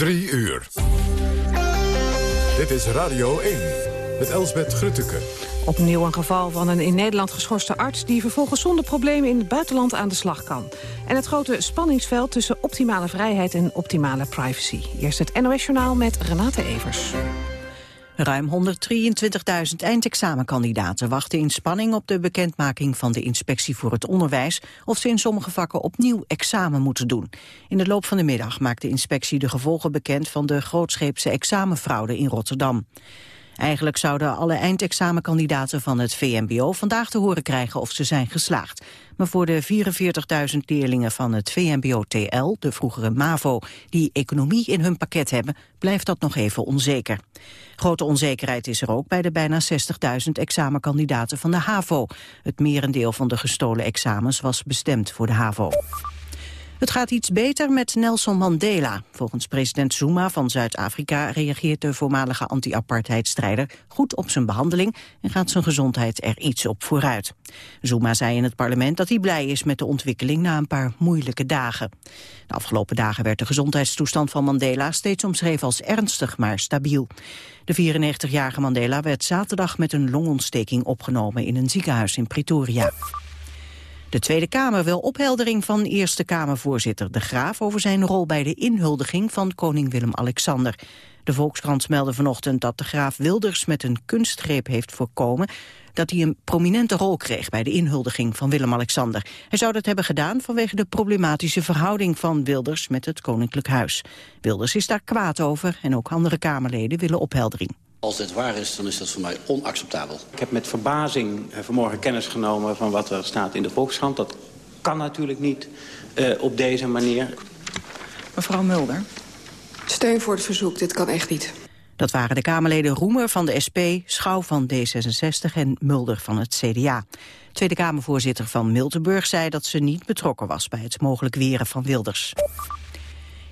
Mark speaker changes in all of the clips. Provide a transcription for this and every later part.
Speaker 1: Drie uur. Dit is Radio 1 met Elsbeth Grutteke.
Speaker 2: Opnieuw een geval van een in Nederland geschorste arts... die vervolgens zonder problemen in het buitenland aan de slag kan. En het grote spanningsveld tussen optimale vrijheid en optimale privacy. Eerst het NOS-journaal met Renate Evers.
Speaker 3: Ruim 123.000 eindexamenkandidaten wachten in spanning op de bekendmaking van de Inspectie voor het Onderwijs of ze in sommige vakken opnieuw examen moeten doen. In de loop van de middag maakt de inspectie de gevolgen bekend van de grootscheepse examenfraude in Rotterdam. Eigenlijk zouden alle eindexamenkandidaten van het VMBO vandaag te horen krijgen of ze zijn geslaagd. Maar voor de 44.000 leerlingen van het VMBO-TL, de vroegere MAVO, die economie in hun pakket hebben, blijft dat nog even onzeker. Grote onzekerheid is er ook bij de bijna 60.000 examenkandidaten van de HAVO. Het merendeel van de gestolen examens was bestemd voor de HAVO. Het gaat iets beter met Nelson Mandela. Volgens president Zuma van Zuid-Afrika reageert de voormalige anti-apartheidstrijder goed op zijn behandeling en gaat zijn gezondheid er iets op vooruit. Zuma zei in het parlement dat hij blij is met de ontwikkeling na een paar moeilijke dagen. De afgelopen dagen werd de gezondheidstoestand van Mandela steeds omschreven als ernstig maar stabiel. De 94-jarige Mandela werd zaterdag met een longontsteking opgenomen in een ziekenhuis in Pretoria. De Tweede Kamer wil opheldering van Eerste Kamervoorzitter De Graaf over zijn rol bij de inhuldiging van koning Willem-Alexander. De Volkskrant meldde vanochtend dat de graaf Wilders met een kunstgreep heeft voorkomen dat hij een prominente rol kreeg bij de inhuldiging van Willem-Alexander. Hij zou dat hebben gedaan vanwege de problematische verhouding van Wilders met het Koninklijk Huis. Wilders is daar kwaad over en ook andere Kamerleden willen opheldering.
Speaker 4: Als dit waar is, dan is dat voor mij onacceptabel.
Speaker 5: Ik heb met verbazing eh, vanmorgen kennis genomen van wat er staat in de Volkskrant. Dat kan natuurlijk niet uh, op deze manier.
Speaker 3: Mevrouw Mulder.
Speaker 6: Steun voor het verzoek, dit kan echt niet.
Speaker 3: Dat waren de Kamerleden Roemer van de SP, Schouw van D66 en Mulder van het CDA. Tweede Kamervoorzitter van Miltenburg zei dat ze niet betrokken was bij het mogelijk weren van Wilders.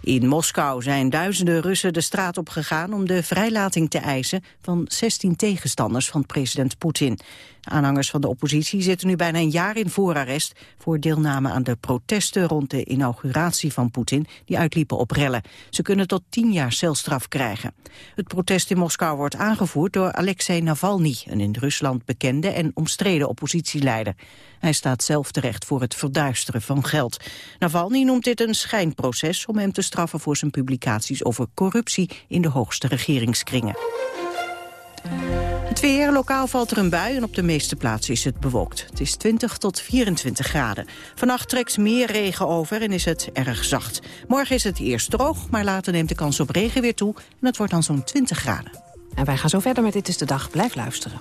Speaker 3: In Moskou zijn duizenden Russen de straat op gegaan om de vrijlating te eisen van 16 tegenstanders van president Poetin. Aanhangers van de oppositie zitten nu bijna een jaar in voorarrest voor deelname aan de protesten rond de inauguratie van Poetin die uitliepen op rellen. Ze kunnen tot tien jaar celstraf krijgen. Het protest in Moskou wordt aangevoerd door Alexei Navalny, een in Rusland bekende en omstreden oppositieleider. Hij staat zelf terecht voor het verduisteren van geld. Navalny noemt dit een schijnproces om hem te straffen voor zijn publicaties over corruptie in de hoogste regeringskringen. Het weer, lokaal valt er een bui en op de meeste plaatsen is het bewolkt. Het is 20 tot 24 graden. Vannacht trekt meer regen over en is het erg zacht. Morgen is het eerst droog, maar later neemt de kans op regen weer toe... en het wordt dan zo'n 20 graden.
Speaker 2: En wij gaan zo verder met Dit is de Dag. Blijf luisteren.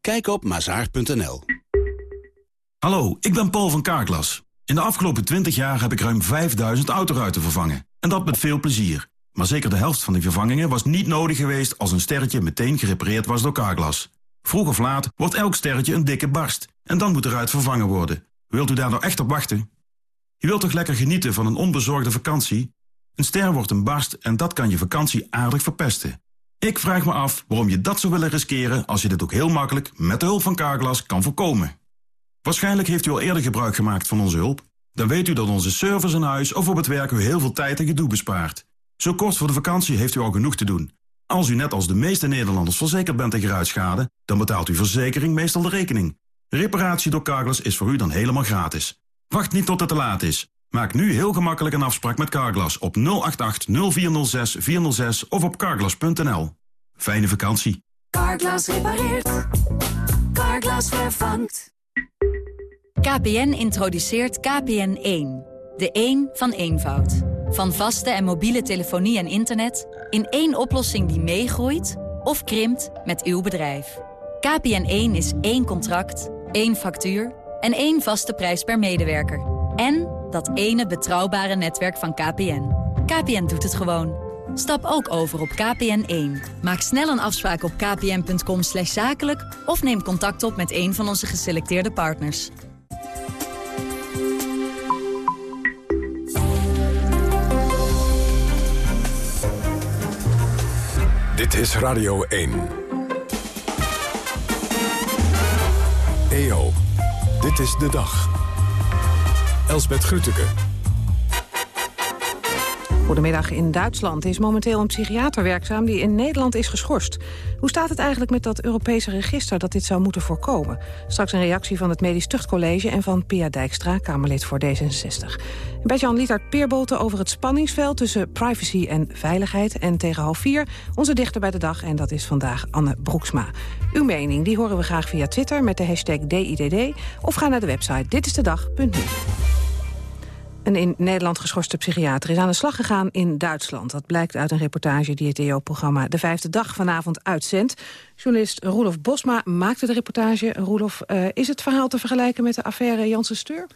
Speaker 7: Kijk op mazaar.nl.
Speaker 8: Hallo, ik ben Paul van Kaarklas. In de afgelopen 20 jaar heb ik ruim 5000 autoruiten vervangen. En dat met veel plezier. Maar zeker de helft van die vervangingen was niet nodig geweest... als een sterretje meteen gerepareerd was door Carglass. Vroeg of laat wordt elk sterretje een dikke barst. En dan moet eruit vervangen worden. Wilt u daar nou echt op wachten? Je wilt toch lekker genieten van een onbezorgde vakantie? Een ster wordt een barst en dat kan je vakantie aardig verpesten. Ik vraag me af waarom je dat zou willen riskeren... als je dit ook heel makkelijk met de hulp van Carglass kan voorkomen. Waarschijnlijk heeft u al eerder gebruik gemaakt van onze hulp. Dan weet u dat onze service in huis of op het werk u heel veel tijd en gedoe bespaart. Zo kort voor de vakantie heeft u al genoeg te doen. Als u net als de meeste Nederlanders verzekerd bent tegen ruitschade... dan betaalt uw verzekering meestal de rekening. Reparatie door Carglass is voor u dan helemaal gratis. Wacht niet tot het te laat is. Maak nu heel gemakkelijk een afspraak met Carglass op 088 0406 406 of op carglass.nl. Fijne vakantie.
Speaker 9: Carglass repareert. Carglass vervangt.
Speaker 10: KPN introduceert KPN1. De 1 van eenvoud. Van vaste en mobiele telefonie en internet... in één oplossing die meegroeit of krimpt met uw bedrijf. KPN1 is één contract, één factuur en één vaste prijs per medewerker. En Dat ene betrouwbare netwerk van KPN. KPN doet het gewoon. Stap ook over op KPN1. Maak snel een afspraak op kpn.com zakelijk... of neem contact op met een van onze geselecteerde partners.
Speaker 1: Dit is Radio 1. EO, dit is de dag. Elsbeth Grütke.
Speaker 2: Goedemiddag. In Duitsland is momenteel een psychiater werkzaam die in Nederland is geschorst. Hoe staat het eigenlijk met dat Europese register dat dit zou moeten voorkomen? Straks een reactie van het Medisch Tuchtcollege en van Pia Dijkstra, Kamerlid voor D66. En jan Lietert Peerboten over het spanningsveld tussen privacy en veiligheid. En tegen half vier onze dichter bij de dag en dat is vandaag Anne Broeksma. Uw mening die horen we graag via Twitter met de hashtag DIDD of ga naar de website ditistedag.nu. Een in Nederland geschorste psychiater is aan de slag gegaan in Duitsland. Dat blijkt uit een reportage die het EO-programma De Vijfde Dag vanavond uitzendt. Journalist Roelof Bosma maakte de reportage. Roelof, uh, is het verhaal te vergelijken met de affaire Janssen Steur?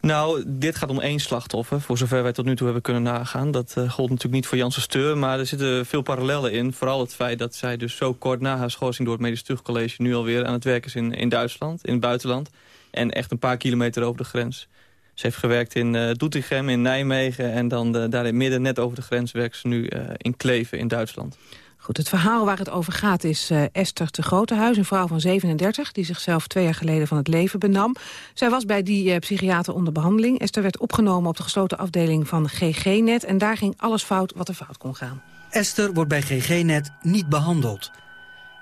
Speaker 11: Nou, dit gaat om één slachtoffer, voor zover wij tot nu toe hebben kunnen nagaan. Dat uh, gold natuurlijk niet voor Janssen Steur, maar er zitten veel parallellen in. Vooral het feit dat zij dus zo kort na haar schorsing door het Medisch Tuchtcollege... nu alweer aan het werk is in, in Duitsland, in het buitenland. En echt een paar kilometer over de grens. Ze heeft gewerkt in uh, Doetinchem, in Nijmegen... en dan de, daar in midden, net over de grens, werkt ze nu uh, in Kleven in Duitsland.
Speaker 2: Goed, het verhaal waar het over gaat is uh, Esther te Grotehuis, een vrouw van 37... die zichzelf twee jaar geleden van het leven benam. Zij was bij die uh, psychiater onder behandeling. Esther werd opgenomen op de gesloten afdeling van GG-net... en daar ging alles fout wat er fout kon gaan.
Speaker 12: Esther wordt bij GG-net niet behandeld.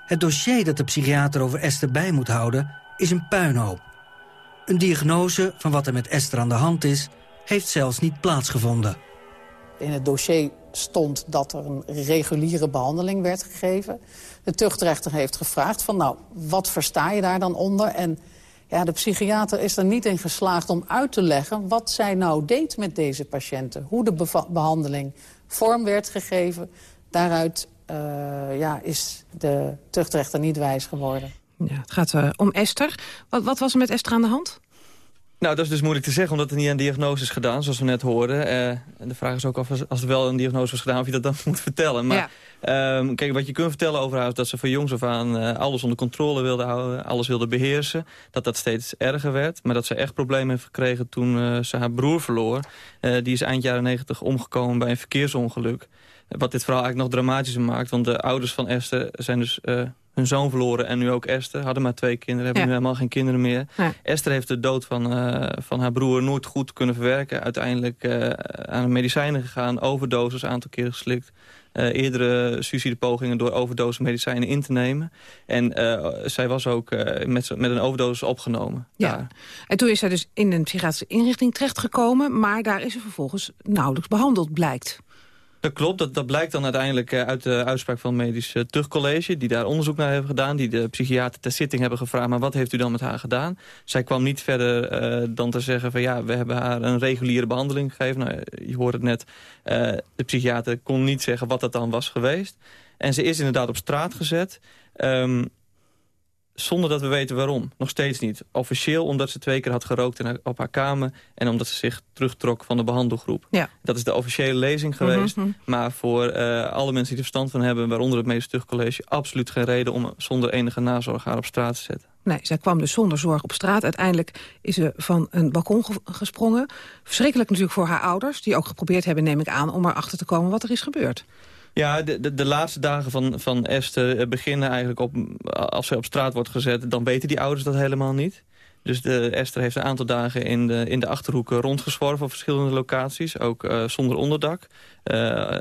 Speaker 12: Het dossier dat de psychiater over Esther bij moet houden is een puinhoop. Een diagnose van wat er met Esther aan de hand is... heeft zelfs niet plaatsgevonden.
Speaker 13: In het dossier stond dat er een reguliere behandeling werd gegeven. De tuchtrechter heeft gevraagd van nou, wat versta je daar dan onder? En ja, de psychiater is er niet in geslaagd om uit te leggen... wat zij nou deed met deze patiënten. Hoe de behandeling vorm werd gegeven. Daaruit uh, ja, is de tuchtrechter niet wijs geworden.
Speaker 2: Ja, het gaat uh, om Esther. Wat, wat, was er met Esther aan de hand?
Speaker 11: Nou, dat is dus moeilijk te zeggen, omdat er niet een diagnose is gedaan, zoals we net hoorden. Uh, en de vraag is ook of als er wel een diagnose was gedaan, of je dat dan moet vertellen. Maar ja. um, kijk, wat je kunt vertellen over haar is dat ze van jongs af aan uh, alles onder controle wilde houden, alles wilde beheersen. Dat dat steeds erger werd, maar dat ze echt problemen heeft gekregen toen ze haar broer verloor. die is eind jaren negentig omgekomen bij een verkeersongeluk. Wat dit verhaal eigenlijk nog dramatischer maakt, want de ouders van Esther zijn dus hun zoon verloren en nu ook Esther. Hadden maar twee kinderen, hebben nu helemaal geen kinderen meer. Esther heeft de dood van, uh, van haar broer nooit goed kunnen verwerken. Uiteindelijk uh, aan medicijnen gegaan, overdoses, aantal keren geslikt. Uh, eerdere suicidepogingen door overdose medicijnen in te nemen. En zij was ook met, met een overdosis opgenomen.
Speaker 2: Ja. Daar. En toen is zij dus in een psychiatrische inrichting terechtgekomen... maar daar is ze vervolgens nauwelijks behandeld, blijkt.
Speaker 11: Dat klopt, dat, dat blijkt dan uiteindelijk eh, uit de uitspraak van het medisch uh, tuchtcollege... die daar onderzoek naar hebben gedaan, die de psychiater ter zitting hebben gevraagd... maar wat heeft u dan met haar gedaan? Zij kwam niet verder uh, dan te zeggen van ja, we hebben haar een reguliere behandeling gegeven. Nou, je hoort het net, de psychiater kon niet zeggen wat dat dan was geweest. En ze is inderdaad op straat gezet... Um, zonder dat we weten waarom. Nog steeds niet. Officieel omdat ze twee keer had gerookt in op haar kamer... en omdat ze zich terugtrok van de behandelgroep. Ja. Dat is de officiële lezing geweest. Mhm, mhm. Maar voor uh, alle mensen die er verstand van hebben... waaronder het Medisch Tuchtcollege... absoluut geen reden om zonder enige nazorg haar op straat te zetten.
Speaker 2: Nee, zij kwam dus zonder zorg op straat. Uiteindelijk is ze van een balkon gesprongen. Verschrikkelijk natuurlijk voor haar ouders... die ook geprobeerd hebben, neem ik aan... om erachter te komen wat er is gebeurd.
Speaker 11: Ja, de, de, de, laatste dagen van, van Esther eh, beginnen eigenlijk op... als ze op straat wordt gezet, dan weten die ouders dat helemaal niet. Dus de, Esther heeft een aantal dagen in de, in de Achterhoek rondgezworven... op verschillende locaties, ook zonder onderdak.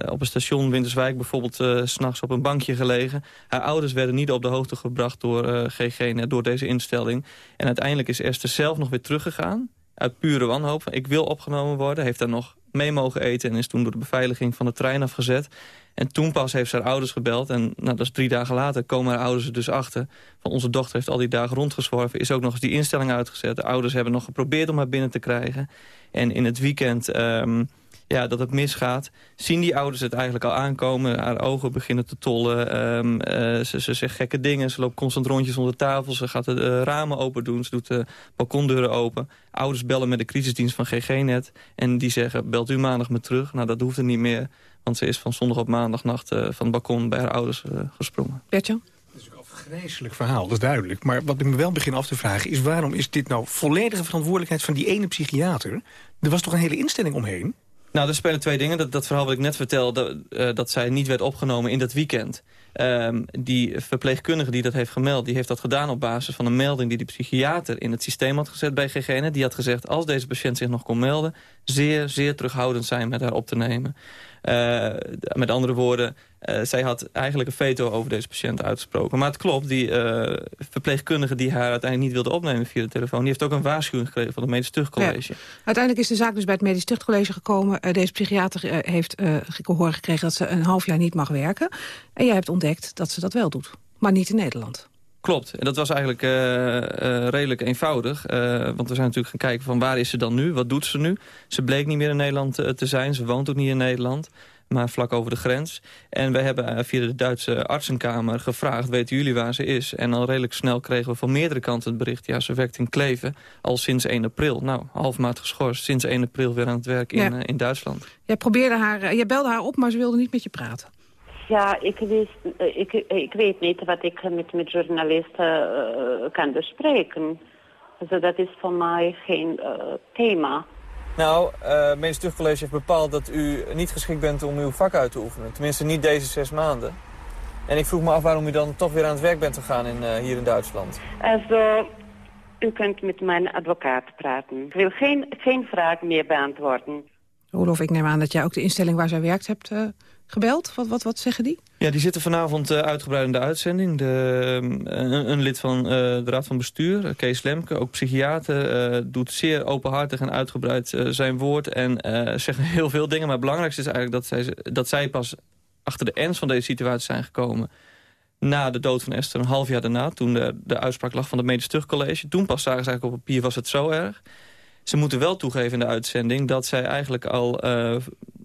Speaker 11: Op een station Winterswijk bijvoorbeeld uh, s'nachts op een bankje gelegen. Haar ouders werden niet op de hoogte gebracht door GG, door deze instelling. En uiteindelijk is Esther zelf nog weer teruggegaan... uit pure wanhoop. Ik wil opgenomen worden, heeft daar nog mee mogen eten... en is toen door de beveiliging van de trein afgezet. En toen pas heeft ze haar ouders gebeld. En nou, dat is drie dagen later komen haar ouders er dus achter. Van onze dochter heeft al die dagen rondgezworven. Is ook nog eens die instelling uitgezet. De ouders hebben nog geprobeerd om haar binnen te krijgen. En in het weekend... Um, ja, dat het misgaat. Zien die ouders het eigenlijk al aankomen? Haar ogen beginnen te tollen. Ehm, eh, ze, ze zegt gekke dingen. Ze loopt constant rondjes onder tafel. Ze gaat de ramen open doen. Ze doet de balkondeuren open. Ouders bellen met de crisisdienst van GG-net. En die zeggen, belt u maandag me terug. Nou, dat hoeft er niet meer. Want ze is van zondag op maandagnacht uh, van het balkon bij haar ouders uh, gesprongen.
Speaker 2: Bertje?
Speaker 14: Dat is een vreselijk verhaal, dat is duidelijk. Maar wat ik me wel begin af te vragen is... waarom is dit nou volledige verantwoordelijkheid van die ene psychiater? Er was toch een hele instelling omheen?
Speaker 11: Nou, er spelen twee dingen. Dat, dat verhaal wat ik net vertelde, uh, dat zij niet werd opgenomen in dat weekend. Um, die verpleegkundige die dat heeft gemeld... die heeft dat gedaan op basis van een melding die de psychiater in het systeem had gezet bij GGN. Die had gezegd, als deze patiënt zich nog kon melden... zeer, zeer terughoudend zijn met haar op te nemen. Uh, met andere woorden, uh, zij had eigenlijk een veto over deze patiënt uitgesproken. Maar het klopt, die uh, verpleegkundige die haar uiteindelijk niet wilde opnemen via de telefoon... die heeft ook een waarschuwing gekregen van het Medisch Tuchtcollege.
Speaker 2: Ja. Uiteindelijk is de zaak dus bij het Medisch Tuchtcollege gekomen. deze psychiater heeft gehoord gekregen dat ze een half jaar niet mag werken. En jij hebt ontdekt dat ze dat wel doet, maar niet in Nederland.
Speaker 11: Klopt. En dat was eigenlijk redelijk eenvoudig. Want we zijn natuurlijk gaan kijken van waar is ze dan nu? Wat doet ze nu? Ze bleek niet meer in Nederland te zijn. Ze woont ook niet in Nederland. Maar vlak over de grens. En we hebben via de Duitse artsenkamer gevraagd... weten jullie waar ze is? En al redelijk snel kregen we van meerdere kanten het bericht... ja, ze werkt in Kleven al sinds 1 april. Nou, half maand geschorst. Sinds 1 april weer aan het werk in, ja. in Duitsland.
Speaker 2: Jij, probeerde haar, jij belde haar op, maar ze wilde niet met je praten.
Speaker 15: Ja, ik, wist, ik, ik weet niet wat ik met, met journalisten uh, kan bespreken. Dus dat is voor mij geen uh, thema.
Speaker 11: Nou, uh, het Medisch Tuchtcollege heeft bepaald dat u niet geschikt bent om uw vak uit te oefenen. Tenminste niet deze zes maanden. En ik vroeg me af waarom u dan toch weer aan het werk bent gegaan in, uh, hier in Duitsland.
Speaker 15: Also, u kunt met mijn advocaat praten. Ik wil geen, geen vraag meer beantwoorden.
Speaker 2: Rolof, ik neem aan dat jij ook de instelling waar zij werkt hebt uh, gebeld. Wat, wat, wat zeggen die?
Speaker 11: Ja, die zitten vanavond uh, uitgebreid in de uitzending. De, een, een, lid van uh, de Raad van Bestuur, Kees Lemke, ook psychiater... Doet zeer openhartig en uitgebreid zijn woord en zegt heel veel dingen. Maar het belangrijkste is eigenlijk dat zij, dat zij pas achter de ernst van deze situatie zijn gekomen... na de dood van Esther, een half jaar daarna... toen de, de uitspraak lag van het Medisch Terugcollege. Toen pas zagen ze eigenlijk op papier was het zo erg... Ze moeten wel toegeven in de uitzending dat zij eigenlijk al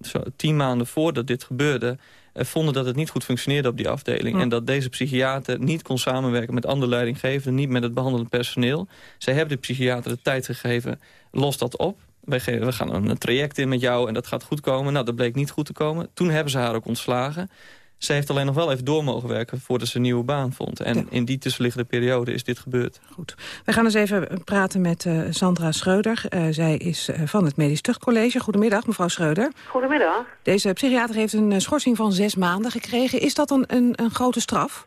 Speaker 11: zo, tien maanden voordat dit gebeurde... Uh, vonden dat het niet goed functioneerde op die afdeling. En dat deze psychiater niet kon samenwerken met andere leidinggevenden... niet met het behandelend personeel. Zij hebben de psychiater de tijd gegeven, los dat op. Wij we gaan een traject in met jou en dat gaat goed komen. Nou, dat bleek niet goed te komen. Toen hebben ze haar ook ontslagen. Ze heeft alleen nog wel even door mogen werken voordat ze een nieuwe baan vond. En
Speaker 2: Ja.
Speaker 11: in die tussenliggende periode is dit gebeurd.
Speaker 2: Goed. We gaan eens even praten met eh, Sandra Schreuder. Eh, zij is eh, van het Medisch Tuchtcollege. Goedemiddag, mevrouw Schreuder.
Speaker 16: Goedemiddag.
Speaker 2: Deze psychiater heeft een schorsing van zes maanden gekregen. Is dat een, een, een grote straf?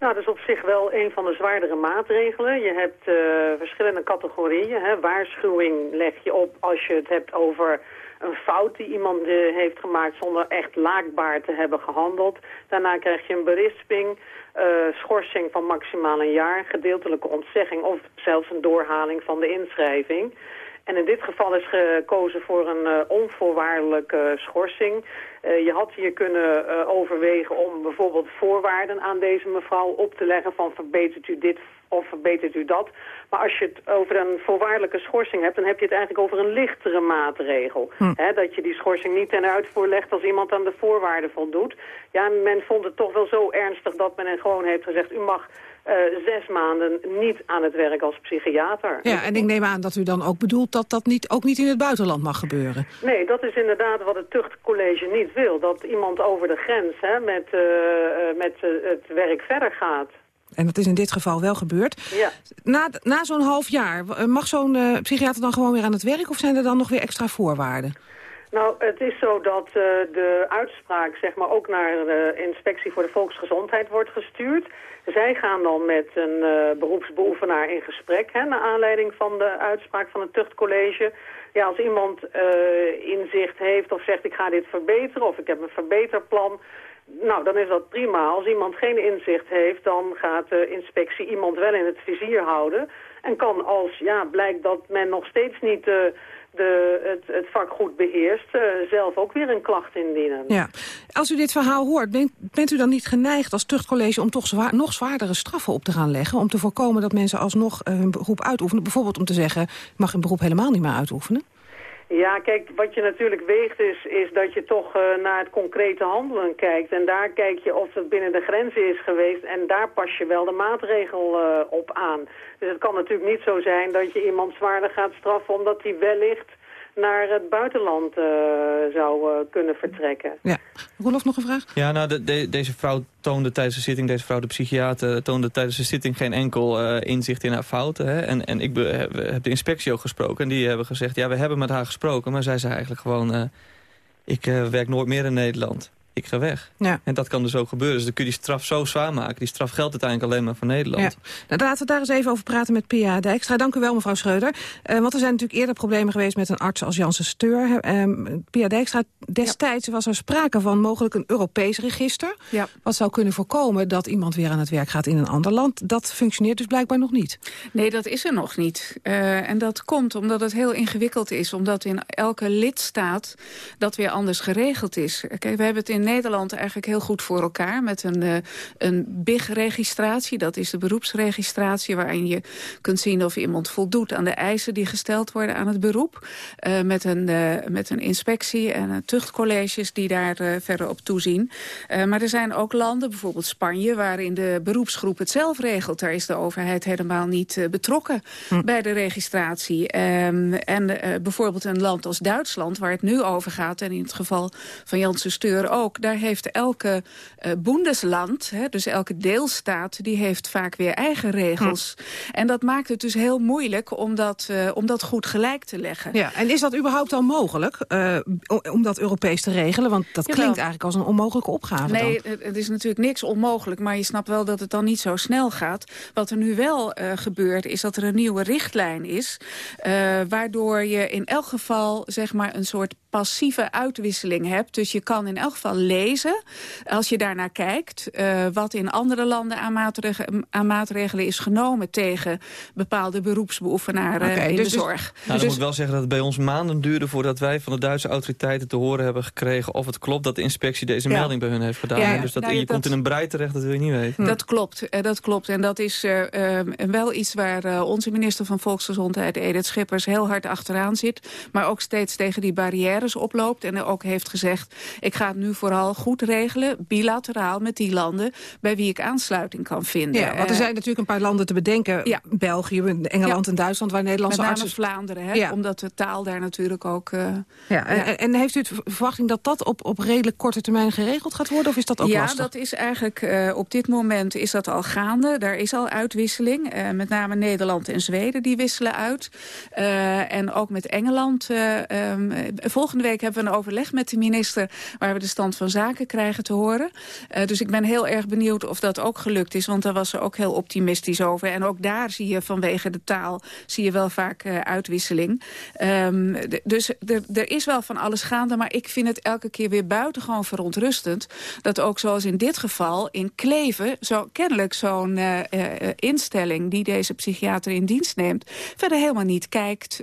Speaker 16: Nou, dat is op zich wel een van de zwaardere maatregelen. Je hebt eh, verschillende categorieën. Hè. Waarschuwing leg je op als je het hebt over een fout die iemand eh, heeft gemaakt zonder echt laakbaar te hebben gehandeld. Daarna krijg je een berisping, eh, schorsing van maximaal een jaar, gedeeltelijke ontzegging of zelfs een doorhaling van de inschrijving. En in dit geval is gekozen voor een eh, onvoorwaardelijke schorsing. Je had hier kunnen overwegen om bijvoorbeeld voorwaarden aan deze mevrouw op te leggen van verbetert u dit of verbetert u dat. Maar als je het over een voorwaardelijke schorsing hebt, dan heb je het eigenlijk over een lichtere maatregel. Hè, dat je die schorsing niet ten uitvoer legt als iemand aan de voorwaarden voldoet. Ja, men vond het toch wel zo ernstig dat men gewoon heeft gezegd, u mag eh, zes maanden niet aan het werk als psychiater.
Speaker 2: Ja, en ik neem aan dat u dan ook bedoelt dat dat niet, ook niet in het buitenland mag gebeuren.
Speaker 16: Nee, dat is inderdaad wat het tuchtcollege niet wil. Dat iemand over de grens hè, met, eh, eh, met het werk verder gaat.
Speaker 2: En dat is in dit geval wel gebeurd.
Speaker 16: Ja.
Speaker 2: Na, na zo'n half jaar, w- mag zo'n eh, psychiater dan gewoon weer aan het werk... of zijn er dan nog weer extra voorwaarden?
Speaker 16: Nou, het is zo dat eh, de uitspraak zeg maar, ook naar de inspectie voor de volksgezondheid wordt gestuurd. Zij gaan dan met een eh, beroepsbeoefenaar in gesprek, hè, naar aanleiding van de uitspraak van het tuchtcollege. Ja, als iemand eh, inzicht heeft of zegt ik ga dit verbeteren of ik heb een verbeterplan... Nou, dan is dat prima. Als iemand geen inzicht heeft, dan gaat de inspectie iemand wel in het vizier houden. En kan als ja, blijkt dat men nog steeds niet eh, de, het, het vak goed beheerst, eh, zelf ook weer een klacht indienen.
Speaker 2: Ja. Als u dit verhaal hoort, bent, bent u dan niet geneigd als tuchtcollege... om toch nog zwaardere straffen op te gaan leggen... om te voorkomen dat mensen alsnog eh, hun beroep uitoefenen? Bijvoorbeeld om te zeggen, mag hun beroep helemaal niet meer uitoefenen?
Speaker 16: Ja, kijk, wat je natuurlijk weegt is, is dat je toch uh, naar het concrete handelen kijkt. En daar kijk je of het binnen de grenzen is geweest en daar pas je wel de maatregel uh, op aan. Dus het kan natuurlijk niet zo zijn dat je iemand zwaarder gaat straffen omdat hij wellicht naar het buitenland uh, zou uh, kunnen vertrekken.
Speaker 2: Ja. Roelof, nog een vraag?
Speaker 11: Ja, nou, de, de, deze vrouw toonde tijdens de zitting, deze vrouw de psychiater... toonde tijdens de zitting geen enkel uh, inzicht in haar fouten. Hè? En, en ik be, heb de inspectie ook gesproken en die hebben gezegd... ja, we hebben met haar gesproken, maar zij zei eigenlijk gewoon... ik werk nooit meer in Nederland ik ga weg. Ja. En dat kan dus ook gebeuren. Dus dan kun je die straf zo zwaar maken. Die straf geldt uiteindelijk alleen maar voor Nederland. Ja.
Speaker 2: Nou, laten we daar eens even over praten met Pia Dijkstra. Dank u wel, mevrouw Schreuder. Uh, want er zijn natuurlijk eerder problemen geweest met een arts als Janssen Steur. Uh, Pia Dijkstra, destijds was er sprake van mogelijk een Europees register. Ja. Wat zou kunnen voorkomen dat iemand weer aan het werk gaat in een ander land. Dat functioneert dus blijkbaar nog niet.
Speaker 17: Nee, dat is er nog niet. Uh, en dat komt omdat het heel ingewikkeld is. Omdat in elke lidstaat dat weer anders geregeld is. Kijk, we hebben het in Nederland eigenlijk heel goed voor elkaar... met een, uh, een BIG-registratie, dat is de beroepsregistratie... waarin je kunt zien of iemand voldoet aan de eisen die gesteld worden aan het beroep. Uh, met, een, uh, met een inspectie en tuchtcolleges die daar verder op toezien. maar er zijn ook landen, bijvoorbeeld Spanje... waarin de beroepsgroep het zelf regelt. Daar is de overheid helemaal niet betrokken hm. bij de registratie. Um, en bijvoorbeeld een land als Duitsland, waar het nu over gaat... en in het geval van Janssen Steur ook daar heeft elke uh, boendesland, hè, dus elke deelstaat... die heeft vaak weer eigen regels. Hm. En dat maakt het dus heel moeilijk om dat, uh, om dat goed gelijk te leggen.
Speaker 2: Ja, en is dat überhaupt al mogelijk uh, om dat Europees te regelen? Want dat klinkt eigenlijk als een onmogelijke opgave
Speaker 17: Nee, dan. het is natuurlijk niks onmogelijk... maar je snapt wel dat het dan niet zo snel gaat. Wat er nu wel gebeurt, is dat er een nieuwe richtlijn is... waardoor je in elk geval zeg maar, een soort passieve uitwisseling hebt. Dus je kan in elk geval lezen, als je daarnaar kijkt... Uh, wat in andere landen aan maatregelen, aan maatregelen, is genomen... tegen bepaalde beroepsbeoefenaren okay, in dus de zorg.
Speaker 11: Nou, dus, ik moet wel zeggen dat het bij ons maanden duurde... voordat wij van de Duitse autoriteiten te horen hebben gekregen... of het klopt dat de inspectie deze ja. melding bij hun heeft gedaan. Ja, dus dat, nou, je dat, komt in een brei terecht, dat wil je niet weten.
Speaker 17: Dat klopt, uh, dat klopt. En dat is uh, wel iets waar onze minister van Volksgezondheid... Edith Schippers heel hard achteraan zit. Maar ook steeds tegen die oploopt. En ook heeft gezegd, ik ga het nu vooral goed regelen, bilateraal met die landen... bij wie ik aansluiting kan vinden.
Speaker 2: Ja, want er zijn natuurlijk een paar landen te bedenken. Ja. België, Engeland ja. en Duitsland, waar Nederlandse
Speaker 17: met
Speaker 2: artsen...
Speaker 17: Vlaanderen, hè, ja. omdat de taal daar natuurlijk ook... Uh,
Speaker 2: ja, en, en, heeft u het verwachting dat dat op, op redelijk korte termijn geregeld gaat worden? Of is dat ook
Speaker 17: ja,
Speaker 2: lastig?
Speaker 17: Dat is eigenlijk uh, op dit moment is dat al gaande. Daar is al uitwisseling. Uh, met name Nederland en Zweden die wisselen uit. en ook met Engeland. Um, volgende week hebben we een overleg met de minister... waar we de stand van zaken krijgen te horen. Uh, dus ik ben heel erg benieuwd of dat ook gelukt is. Want daar was ze ook heel optimistisch over. En ook daar zie je vanwege de taal zie je wel vaak uh, uitwisseling. Um, dus er is wel van alles gaande. Maar ik vind het elke keer weer buitengewoon verontrustend... dat ook zoals in dit geval in Kleven... Zo, kennelijk zo'n uh, instelling die deze psychiater in dienst neemt... verder helemaal niet kijkt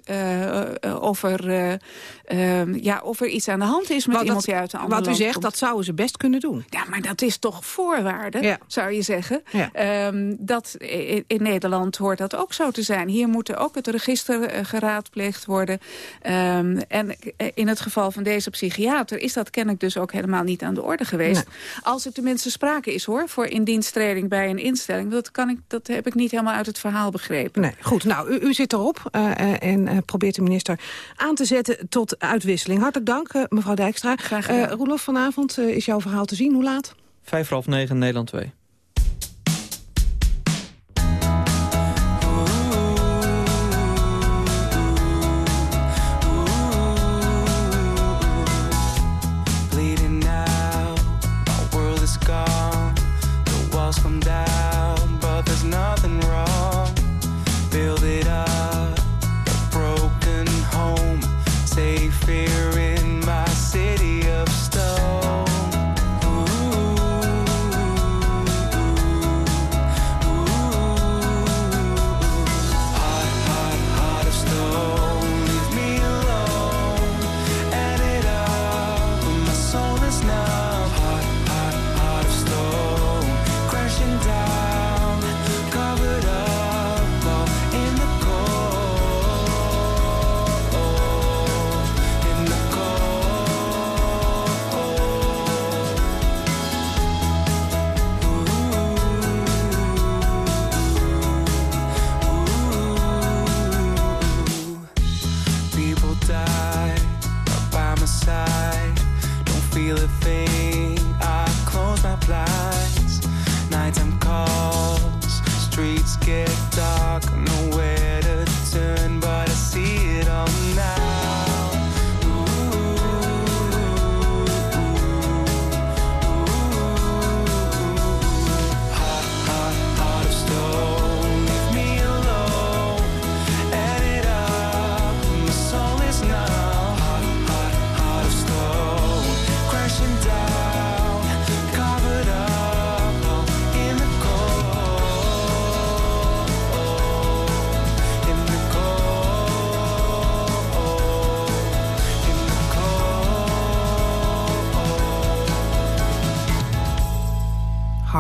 Speaker 17: of, er, ehm, ja, of er iets aan de hand is met
Speaker 2: wat
Speaker 17: iemand die uit een ander
Speaker 2: Wat u zegt, dat zouden ze best kunnen doen.
Speaker 17: Ja, maar dat is toch voorwaarde, ja. zou je zeggen. Ja. Um, dat in, in, Nederland hoort dat ook zo te zijn. Hier moet ook het register uh, geraadpleegd worden. Um, en in het geval van deze psychiater is dat kennelijk dus ook helemaal niet aan de orde geweest. Nee. Als er tenminste sprake is hoor, voor indiensttreding bij een instelling. Dat, kan ik, dat heb ik niet helemaal uit het verhaal begrepen.
Speaker 2: Nee, goed. Nou, u, u zit erop uh, en probeert de minister aan te zetten tot uitwisseling. Hartelijk dank, mevrouw Dijkstra.
Speaker 17: Graag gedaan.
Speaker 2: Roelof, vanavond is jouw verhaal te zien. Hoe laat?
Speaker 11: Vijf voor half negen, Nederland 2.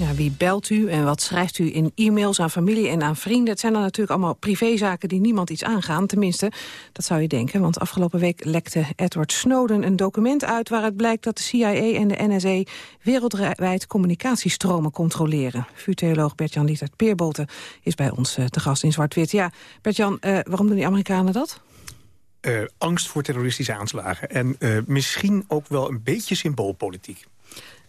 Speaker 2: Ja, wie belt u en wat schrijft u in e-mails aan familie en aan vrienden? Het zijn dan natuurlijk allemaal privézaken die niemand iets aangaan. Tenminste, dat zou je denken. Want afgelopen week lekte Edward Snowden een document uit... waaruit blijkt dat de CIA en de NSA wereldwijd communicatiestromen controleren. Vuurtheoloog Bert-Jan Lietert Peerbolte is bij ons eh, te gast in Zwart-Wit. Ja, Bert-Jan, eh, waarom doen die Amerikanen dat?
Speaker 14: Uh, angst voor terroristische aanslagen. En uh, misschien ook wel een beetje symboolpolitiek.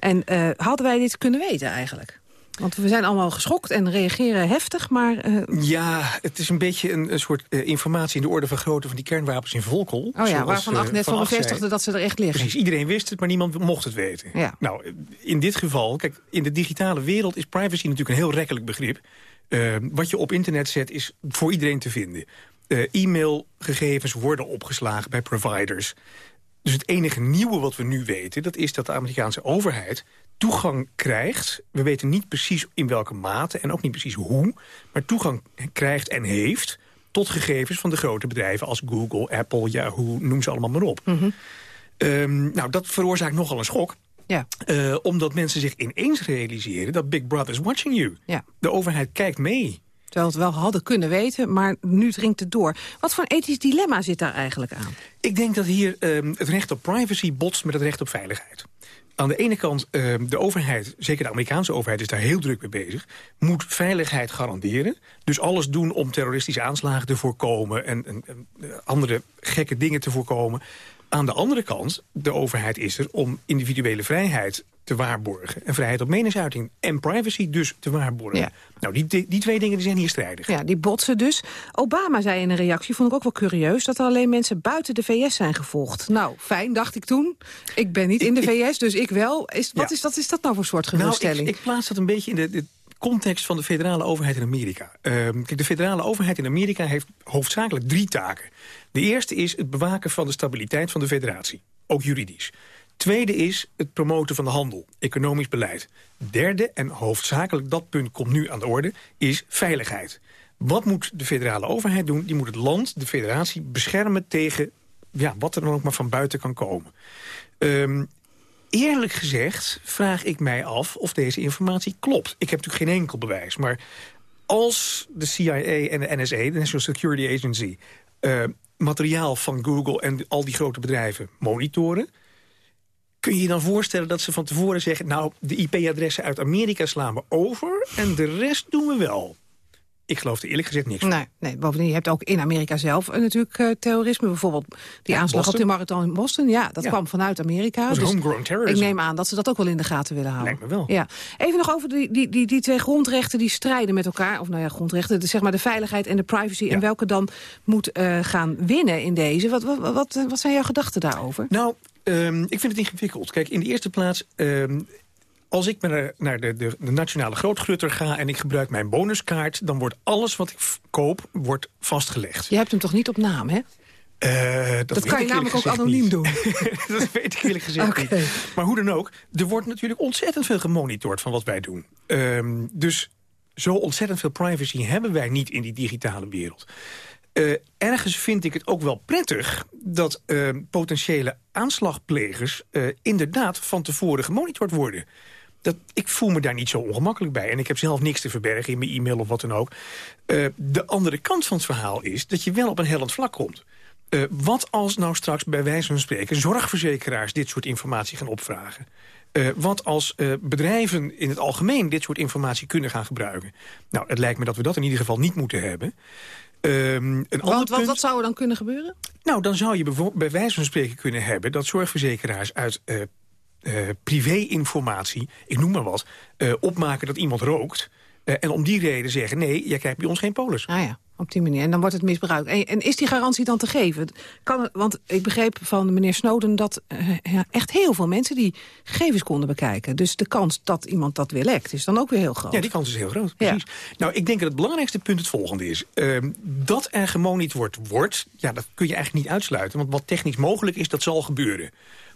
Speaker 2: En uh, hadden wij dit kunnen weten eigenlijk? Want we zijn allemaal geschokt en reageren heftig, maar... Uh...
Speaker 14: Ja, het is een beetje een, een soort uh, informatie in de orde van grootte van die kernwapens in Volkel.
Speaker 2: Oh ja, zoals, waarvan Acht net van bevestigde dat ze er echt liggen.
Speaker 14: Precies, iedereen wist het, maar niemand mocht het weten.
Speaker 2: Ja.
Speaker 14: Nou, in dit geval, kijk, in de digitale wereld is privacy natuurlijk een heel rekkelijk begrip. wat je op internet zet is voor iedereen te vinden. E-mailgegevens worden opgeslagen bij providers. Dus het enige nieuwe wat we nu weten... dat is dat de Amerikaanse overheid toegang krijgt. We weten niet precies in welke mate en ook niet precies hoe... maar toegang krijgt en heeft tot gegevens van de grote bedrijven... als Google, Apple, Yahoo, noem ze allemaal maar op.
Speaker 2: Mm -hmm.
Speaker 14: um, nou, dat veroorzaakt nogal een schok.
Speaker 2: Ja.
Speaker 14: Uh, omdat mensen zich ineens realiseren dat Big Brother is watching you.
Speaker 2: Ja.
Speaker 14: De overheid kijkt mee.
Speaker 2: Terwijl we het wel hadden kunnen weten, maar nu dringt het door. Wat voor een ethisch dilemma zit daar eigenlijk aan?
Speaker 14: Ik denk dat hier um, het recht op privacy botst met het recht op veiligheid. Aan de ene kant, uh, de overheid, zeker de Amerikaanse overheid is daar heel druk mee bezig... moet veiligheid garanderen. Dus alles doen om terroristische aanslagen te voorkomen... en, en, en andere gekke dingen te voorkomen. Aan de andere kant, de overheid is er om individuele vrijheid te waarborgen. En vrijheid op meningsuiting en privacy dus te waarborgen.
Speaker 2: Ja.
Speaker 14: Nou, die, die, die twee dingen die zijn hier strijdig.
Speaker 2: Ja, die botsen dus. Obama zei in een reactie, vond ik ook wel curieus... dat er alleen mensen buiten de VS zijn gevolgd. Nou, fijn, dacht ik toen. Ik ben niet in de VS, dus ik wel. Is, wat
Speaker 14: Ja.
Speaker 2: is, dat, is dat nou voor soort geruststelling?
Speaker 14: Nou, ik, ik plaats dat een beetje in de, de context van de federale overheid in Amerika. Ehm, kijk, de federale overheid in Amerika heeft hoofdzakelijk drie taken. De eerste is het bewaken van de stabiliteit van de federatie. Ook juridisch. Tweede is het promoten van de handel, economisch beleid. Derde, en hoofdzakelijk dat punt komt nu aan de orde, is veiligheid. Wat moet de federale overheid doen? Die moet het land, de federatie, beschermen tegen ja, wat er dan ook maar van buiten kan komen. Ehm, eerlijk gezegd vraag ik mij af of deze informatie klopt. Ik heb natuurlijk geen enkel bewijs, maar als de CIA en de NSA, de National Security Agency... Uh, materiaal van Google en al die grote bedrijven monitoren... kun je je dan voorstellen dat ze van tevoren zeggen... nou, de IP-adressen uit Amerika slaan we over en de rest doen we wel. Ik geloof er eerlijk gezegd niks van.
Speaker 2: Nee, nee, bovendien, je hebt ook in Amerika zelf uh, natuurlijk uh, terrorisme. Bijvoorbeeld die
Speaker 14: Ja,
Speaker 2: aanslag op de marathon in Boston. Ja, dat
Speaker 14: Ja.
Speaker 2: kwam vanuit Amerika.
Speaker 14: Dat
Speaker 2: Dus
Speaker 14: homegrown terrorism.
Speaker 2: ik neem aan dat ze dat ook wel in de gaten willen houden.
Speaker 14: Lijkt me wel.
Speaker 2: Ja. Even nog over die, die, die, die twee grondrechten die strijden met elkaar. Of nou ja, grondrechten, de, zeg maar de veiligheid en de privacy. En welke dan moet eh, gaan winnen in deze. Wat, wat, wat, wat zijn jouw gedachten daarover?
Speaker 14: Nou, ehm, ik vind het ingewikkeld. Kijk, in de eerste plaats... ehm, als ik naar, de, de, de nationale grootgrutter ga en ik gebruik mijn bonuskaart... dan wordt alles wat ik koop wordt vastgelegd.
Speaker 2: Je hebt hem toch niet op naam, hè?
Speaker 14: Eh, dat
Speaker 2: kan je namelijk ook anoniem
Speaker 14: niet.
Speaker 2: doen.
Speaker 14: dat weet ik eerlijk gezegd niet. Maar hoe dan ook, er wordt natuurlijk ontzettend veel gemonitord van wat wij doen. Ehm, dus zo ontzettend veel privacy hebben wij niet in die digitale wereld. Eh, ergens vind ik het ook wel prettig dat eh, potentiële aanslagplegers... eh, inderdaad van tevoren gemonitord worden. Dat, ik voel me daar niet zo ongemakkelijk bij. En ik heb zelf niks te verbergen in mijn e-mail of wat dan ook. Eh, de andere kant van het verhaal is dat je wel op een hellend vlak komt. Uh, wat als nou straks bij wijze van spreken zorgverzekeraars dit soort informatie gaan opvragen? Uh, wat als uh, bedrijven in het algemeen dit soort informatie kunnen gaan gebruiken? Nou, het lijkt me dat we dat in ieder geval niet moeten hebben.
Speaker 2: Um, een Want wat, wat zou er dan kunnen gebeuren?
Speaker 14: Nou, dan zou je bij wijze van spreken kunnen hebben... dat zorgverzekeraars uit uh, uh, privé-informatie, ik noem maar wat... Uh, opmaken dat iemand rookt... en om die reden zeggen, nee, jij krijgt bij ons geen polis.
Speaker 2: Ah ja op die manier. En dan wordt het misbruikt. En, en is die garantie dan te geven? Kan want ik begreep van meneer Snowden dat ja, echt heel veel mensen die gegevens konden bekijken. Dus de kans dat iemand dat weer lekt is dan ook weer heel groot.
Speaker 14: Ja, die kans is heel groot, precies. Ja. Nou, ik denk dat het belangrijkste punt het volgende is. Uh, dat er gemonitord wordt, ja, dat kun je eigenlijk niet uitsluiten. Want wat technisch mogelijk is, dat zal gebeuren.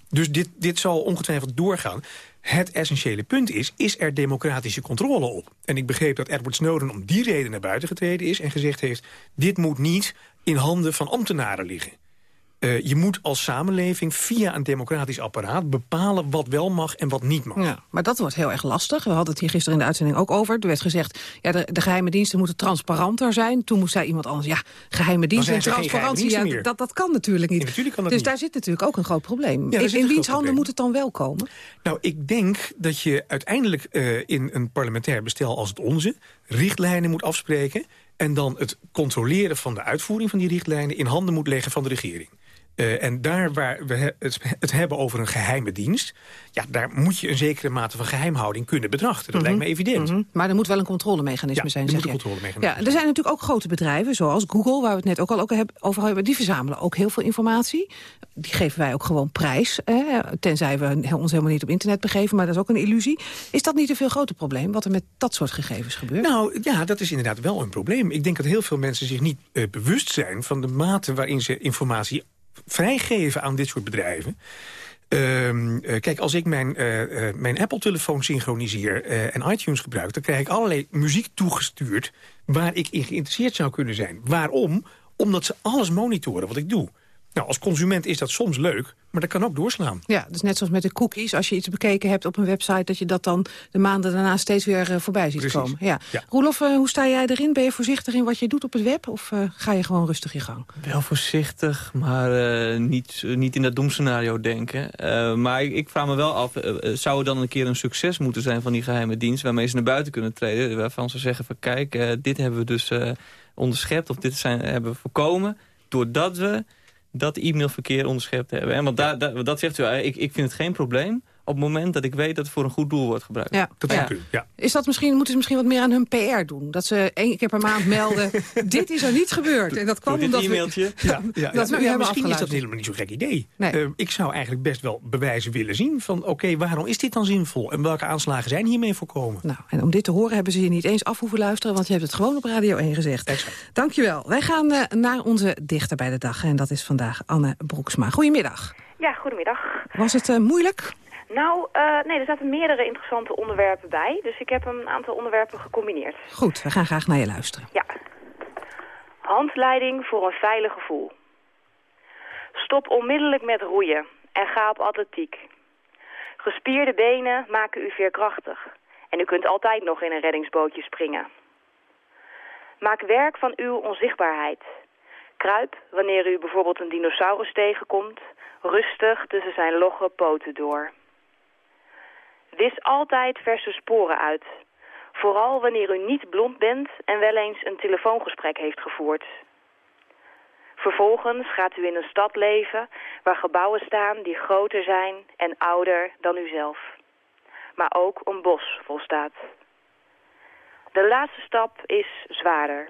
Speaker 14: Dus dit, dit zal ongetwijfeld doorgaan. Het essentiële punt is, is er democratische controle op? En ik begreep dat Edward Snowden om die reden naar buiten getreden is... en gezegd heeft, dit moet niet in handen van ambtenaren liggen. Uh, je moet als samenleving via een democratisch apparaat bepalen wat wel mag en wat niet mag.
Speaker 2: Ja, maar dat wordt heel erg lastig. We hadden het hier gisteren in de uitzending ook over. Er werd gezegd, ja, de, de geheime diensten moeten transparanter zijn. Toen moest zei iemand anders, ja, geheime diensten en transparantie, ja, dat, dat kan natuurlijk niet.
Speaker 14: Ja, natuurlijk kan
Speaker 2: dus
Speaker 14: niet.
Speaker 2: daar zit natuurlijk ook een groot probleem. Ja, in in wiens handen moet het dan wel komen?
Speaker 14: Nou, ik denk dat je uiteindelijk uh, in een parlementair bestel als het onze... richtlijnen moet afspreken en dan het controleren van de uitvoering van die richtlijnen... in handen moet leggen van de regering. Uh, en daar waar we het, het, hebben over een geheime dienst... ja, daar moet je een zekere mate van geheimhouding kunnen betrachten. Dat mm -hmm. lijkt me evident. Mm
Speaker 2: -hmm. Maar er moet wel een controlemechanisme
Speaker 14: ja,
Speaker 2: zijn,
Speaker 14: er
Speaker 2: zeg
Speaker 14: controlemechanisme
Speaker 2: ja, Er zijn natuurlijk ook grote bedrijven, zoals Google... waar we het net ook al over hebben, die verzamelen ook heel veel informatie. Die geven wij ook gewoon prijs, eh, tenzij we ons helemaal niet op internet begeven... maar dat is ook een illusie. Is dat niet een veel groter probleem, wat er met dat soort gegevens gebeurt?
Speaker 14: Nou, ja, dat is inderdaad wel een probleem. Ik denk dat heel veel mensen zich niet uh, bewust zijn... van de mate waarin ze informatie vrijgeven aan dit soort bedrijven. Uh, uh, kijk, als ik mijn, uh, mijn Apple-telefoon synchroniseer en iTunes gebruik... dan krijg ik allerlei muziek toegestuurd waar ik in geïnteresseerd zou kunnen zijn. Waarom? Omdat ze alles monitoren wat ik doe. Nou, als consument is dat soms leuk, maar dat kan ook doorslaan.
Speaker 2: Ja, dus net zoals met de cookies. Als je iets bekeken hebt op een website... dat je dat dan de maanden daarna steeds weer uh, voorbij ziet
Speaker 14: Precies.
Speaker 2: komen. Ja.
Speaker 14: Ja.
Speaker 2: Roelof, uh, hoe sta jij erin? Ben je voorzichtig in wat je doet op het web? Of uh, ga je gewoon rustig je gang?
Speaker 11: Wel voorzichtig, maar niet, niet in dat doemscenario denken. maar ik, ik, vraag me wel af, zou er dan een keer een succes moeten zijn... van die geheime dienst, waarmee ze naar buiten kunnen treden... waarvan ze zeggen van kijk, dit hebben we dus onderschept... of dit zijn, hebben we voorkomen, doordat we dat e-mailverkeer onderschept hebben. En want daar, daar, dat zegt u, ik, ik vind het geen probleem op het moment dat ik weet dat het voor een goed doel wordt gebruikt.
Speaker 2: Ja.
Speaker 14: Dat
Speaker 2: ja.
Speaker 14: u, ja.
Speaker 2: Is dat misschien, moeten ze misschien wat meer aan hun PR doen? Dat ze één keer per maand melden, dit is er niet gebeurd. En dat kwam omdat
Speaker 11: e-mailtje.
Speaker 2: we,
Speaker 14: ja, ja,
Speaker 2: dat we
Speaker 14: ja, misschien is dat helemaal niet zo'n gek idee.
Speaker 2: Nee.
Speaker 14: Uh, ik zou eigenlijk best wel bewijzen willen zien van... oké, waarom is dit dan zinvol? En welke aanslagen zijn hiermee voorkomen?
Speaker 2: Nou, en om dit te horen hebben ze je niet eens af hoeven luisteren... want je hebt het gewoon op Radio 1 gezegd.
Speaker 14: Exact.
Speaker 2: Dankjewel. Wij gaan uh, naar onze dichter bij de dag. En dat is vandaag Anne Broeksma. Goedemiddag.
Speaker 18: Ja, goedemiddag.
Speaker 2: Was het uh, moeilijk?
Speaker 18: Nou, uh, nee, er zaten meerdere interessante onderwerpen bij. Dus ik heb een aantal onderwerpen gecombineerd.
Speaker 2: Goed, we gaan graag naar je luisteren.
Speaker 18: Ja. Handleiding voor een veilig gevoel. Stop onmiddellijk met roeien en ga op atletiek. Gespierde benen maken u veerkrachtig. En u kunt altijd nog in een reddingsbootje springen. Maak werk van uw onzichtbaarheid. Kruip, wanneer u bijvoorbeeld een dinosaurus tegenkomt, rustig tussen zijn logge poten door. Wis altijd verse sporen uit. Vooral wanneer u niet blond bent en wel eens een telefoongesprek heeft gevoerd. Vervolgens gaat u in een stad leven waar gebouwen staan die groter zijn en ouder dan uzelf. Maar ook een bos volstaat. De laatste stap is zwaarder.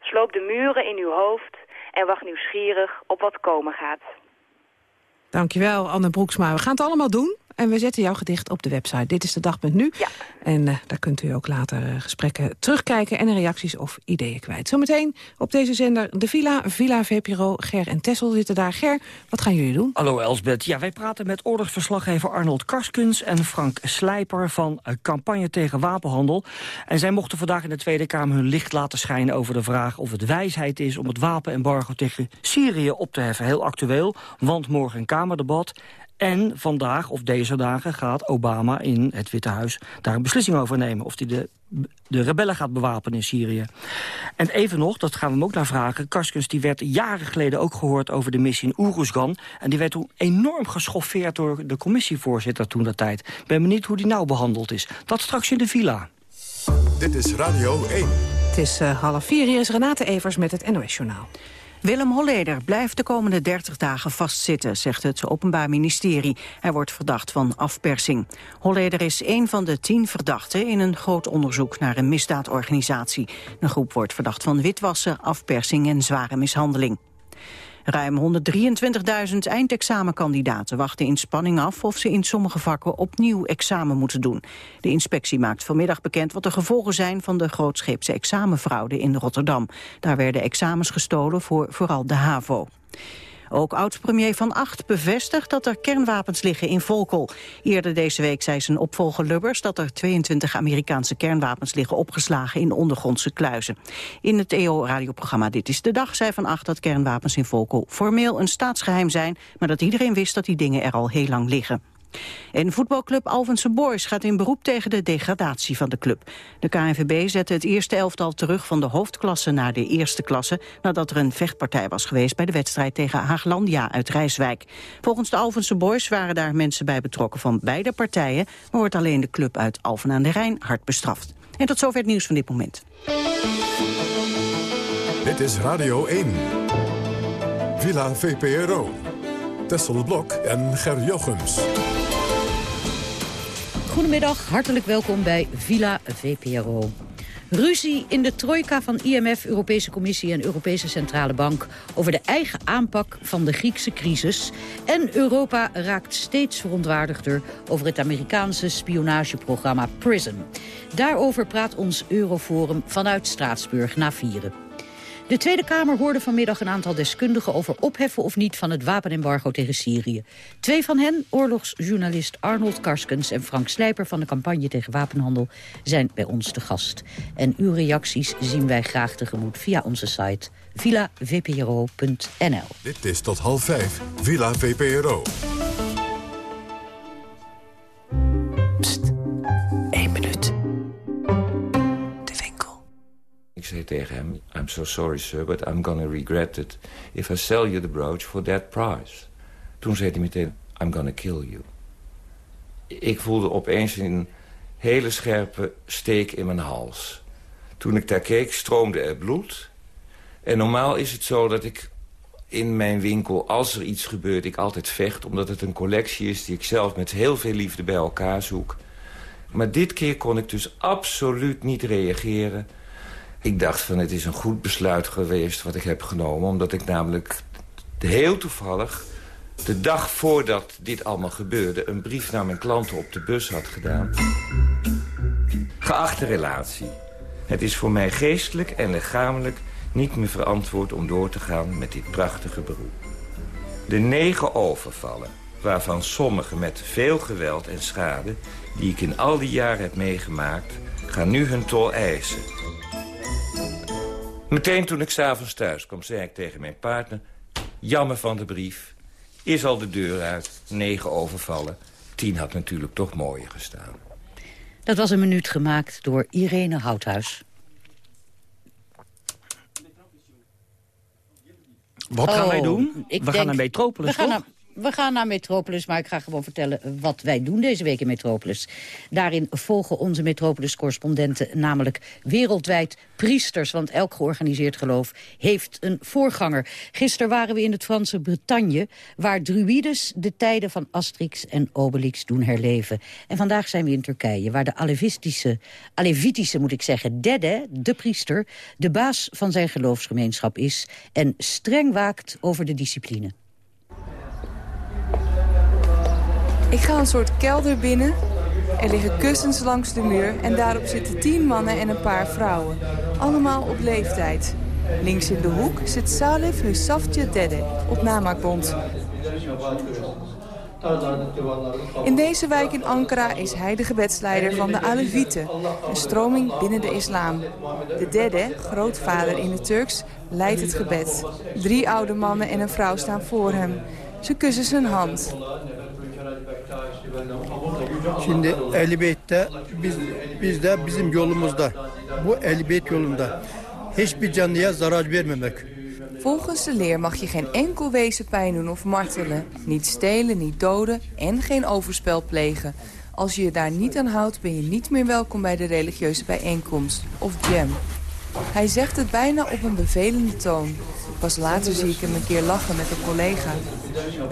Speaker 18: Sloop de muren in uw hoofd en wacht nieuwsgierig op wat komen gaat.
Speaker 2: Dankjewel, Anne Broeksma. We gaan het allemaal doen. En we zetten jouw gedicht op de website. Dit is de dag.nu.
Speaker 18: Ja.
Speaker 2: En uh, daar kunt u ook later uh, gesprekken terugkijken... en reacties of ideeën kwijt. Zometeen op deze zender de Villa, Villa VPRO. Ger en Tessel zitten daar. Ger, wat gaan jullie doen?
Speaker 19: Hallo Elsbeth. Ja, wij praten met oorlogsverslaggever Arnold Karskens... en Frank Slijper van uh, Campagne tegen Wapenhandel. En zij mochten vandaag in de Tweede Kamer hun licht laten schijnen... over de vraag of het wijsheid is om het wapenembargo tegen Syrië op te heffen. Heel actueel, want morgen een Kamerdebat... En vandaag, of deze dagen, gaat Obama in het Witte Huis daar een beslissing over nemen. Of hij de, de rebellen gaat bewapenen in Syrië. En even nog, dat gaan we hem ook naar vragen. Karskens die werd jaren geleden ook gehoord over de missie in Oeruzgan. En die werd toen enorm geschoffeerd door de commissievoorzitter toen dat tijd. Ik ben benieuwd hoe die nou behandeld is. Dat straks in de villa.
Speaker 1: Dit is Radio 1.
Speaker 2: Het is uh, half vier, hier is Renate Evers met het NOS-journaal.
Speaker 3: Willem Holleder blijft de komende 30 dagen vastzitten, zegt het Openbaar Ministerie. Hij wordt verdacht van afpersing. Holleder is een van de tien verdachten in een groot onderzoek naar een misdaadorganisatie. De groep wordt verdacht van witwassen, afpersing en zware mishandeling. Ruim 123.000 eindexamenkandidaten wachten in spanning af of ze in sommige vakken opnieuw examen moeten doen. De inspectie maakt vanmiddag bekend wat de gevolgen zijn van de grootscheepse examenfraude in Rotterdam. Daar werden examens gestolen voor vooral de HAVO. Ook oud-premier Van Acht bevestigt dat er kernwapens liggen in Volkel. Eerder deze week zei zijn opvolger Lubbers dat er 22 Amerikaanse kernwapens liggen opgeslagen in ondergrondse kluizen. In het EO-radioprogramma Dit is de Dag zei Van Acht dat kernwapens in Volkel formeel een staatsgeheim zijn, maar dat iedereen wist dat die dingen er al heel lang liggen. En voetbalclub Alvense Boys gaat in beroep tegen de degradatie van de club. De KNVB zette het eerste elftal terug van de hoofdklasse naar de eerste klasse... nadat er een vechtpartij was geweest bij de wedstrijd tegen Haaglandia uit Rijswijk. Volgens de Alvense Boys waren daar mensen bij betrokken van beide partijen... maar wordt alleen de club uit Alphen aan de Rijn hard bestraft. En tot zover het nieuws van dit moment.
Speaker 1: Dit is Radio 1. Villa VPRO. Tessel Blok en Ger Jochems.
Speaker 20: Goedemiddag, hartelijk welkom bij Villa VPRO. Ruzie in de trojka van IMF, Europese Commissie en Europese Centrale Bank... over de eigen aanpak van de Griekse crisis. En Europa raakt steeds verontwaardigder over het Amerikaanse spionageprogramma PRISM. Daarover praat ons Euroforum vanuit Straatsburg na vieren. De Tweede Kamer hoorde vanmiddag een aantal deskundigen over opheffen of niet van het wapenembargo tegen Syrië. Twee van hen, oorlogsjournalist Arnold Karskens en Frank Slijper van de campagne tegen wapenhandel, zijn bij ons te gast. En uw reacties zien wij graag tegemoet via onze site villavpro.nl.
Speaker 1: Dit is tot half vijf, Villa VPRO.
Speaker 21: Pst, Ik zei tegen hem, I'm so sorry sir, but I'm gonna regret it... if I sell you the brooch for that price. Toen zei hij meteen, I'm gonna kill you. Ik voelde opeens een hele scherpe steek in mijn hals. Toen ik daar keek, stroomde er bloed. En normaal is het zo dat ik in mijn winkel, als er iets gebeurt, ik altijd vecht... omdat het een collectie is die ik zelf met heel veel liefde bij elkaar zoek. Maar dit keer kon ik dus absoluut niet reageren... Ik dacht van het is een goed besluit geweest wat ik heb genomen. Omdat ik namelijk heel toevallig de dag voordat dit allemaal gebeurde... een brief naar mijn klanten op de bus had gedaan. Geachte relatie. Het is voor mij geestelijk en lichamelijk niet meer verantwoord om door te gaan met dit prachtige beroep. De negen overvallen, waarvan sommige met veel geweld en schade... die ik in al die jaren heb meegemaakt, gaan nu hun tol eisen... Meteen toen ik s'avonds thuis kwam, zei ik tegen mijn partner... jammer van de brief, is al de deur uit, negen overvallen. Tien had natuurlijk toch mooier gestaan.
Speaker 20: Dat was een minuut gemaakt door Irene Houthuis.
Speaker 19: Wat gaan wij
Speaker 20: Oh,
Speaker 19: doen? we
Speaker 20: denk-
Speaker 19: gaan naar Metropolis,
Speaker 20: we gaan
Speaker 19: toch?
Speaker 20: naar, we gaan naar Metropolis, maar ik ga gewoon vertellen wat wij doen deze week in Metropolis. Daarin volgen onze Metropolis-correspondenten namelijk wereldwijd priesters. Want elk georganiseerd geloof heeft een voorganger. Gisteren waren we in het Franse Bretagne, waar druides de tijden van Asterix en Obelix doen herleven. En vandaag zijn we in Turkije, waar de Alevitische, Alevitische moet ik zeggen, Dede, de priester, de baas van zijn geloofsgemeenschap is en streng waakt over de discipline.
Speaker 22: Ik ga een soort kelder binnen. Er liggen kussens langs de muur en daarop zitten tien mannen en een paar vrouwen. Allemaal op leeftijd. Links in de hoek zit Salif Hussaftje Dede op namaakbond. In deze wijk in Ankara is hij de gebedsleider van de Alevieten, een stroming binnen de islam. De dede, grootvader in het Turks, leidt het gebed. Drie oude mannen en een vrouw staan voor hem. Ze kussen zijn hand.
Speaker 23: De.
Speaker 22: Volgens de leer mag je geen enkel wezen pijn doen of martelen. Niet stelen, niet doden en geen overspel plegen. Als je je daar niet aan houdt, ben je niet meer welkom bij de religieuze bijeenkomst, of jam. Hij zegt het bijna op een bevelende toon. Pas later zie ik hem een keer lachen met een collega.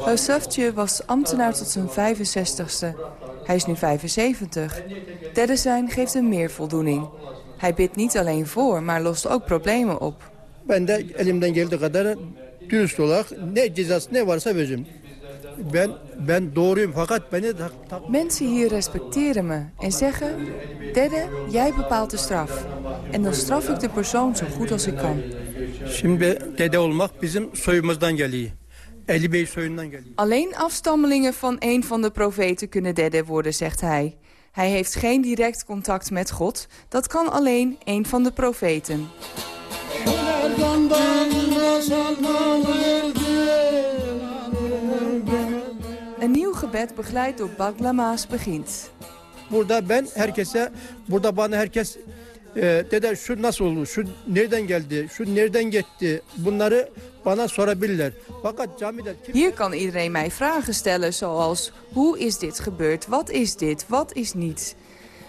Speaker 22: Laussaftje was ambtenaar tot zijn 65ste. Hij is nu 75. Derde zijn geeft hem meer voldoening. Hij bidt niet alleen voor, maar lost ook problemen op.
Speaker 23: Ben de. Ben, ben doğruyum fakat beni tak, tak,
Speaker 22: Mensen hier respecteren me en zeggen... Dede, jij bepaalt de straf. En dan straf ik de persoon zo goed als ik kan.
Speaker 23: Şimdi dede olmak bizim soyumuzdan geliyor. Ali Bey soyundan geliyor.
Speaker 22: Alleen afstammelingen van een van de profeten kunnen dede worden, zegt hij. Hij heeft geen direct contact met God. Dat kan alleen een van de profeten. Gebed begeleid door Baglama's begint.
Speaker 23: Burada ben herkese, burada bana herkes e, dede şu nasıl oldu, şu nereden geldi, şu nereden gitti bunları bana sorabilirler. Fakat camide kim...
Speaker 22: Hier kan iedereen mij vragen stellen zoals... Hoe is dit gebeurd? Wat is dit? Wat is niet?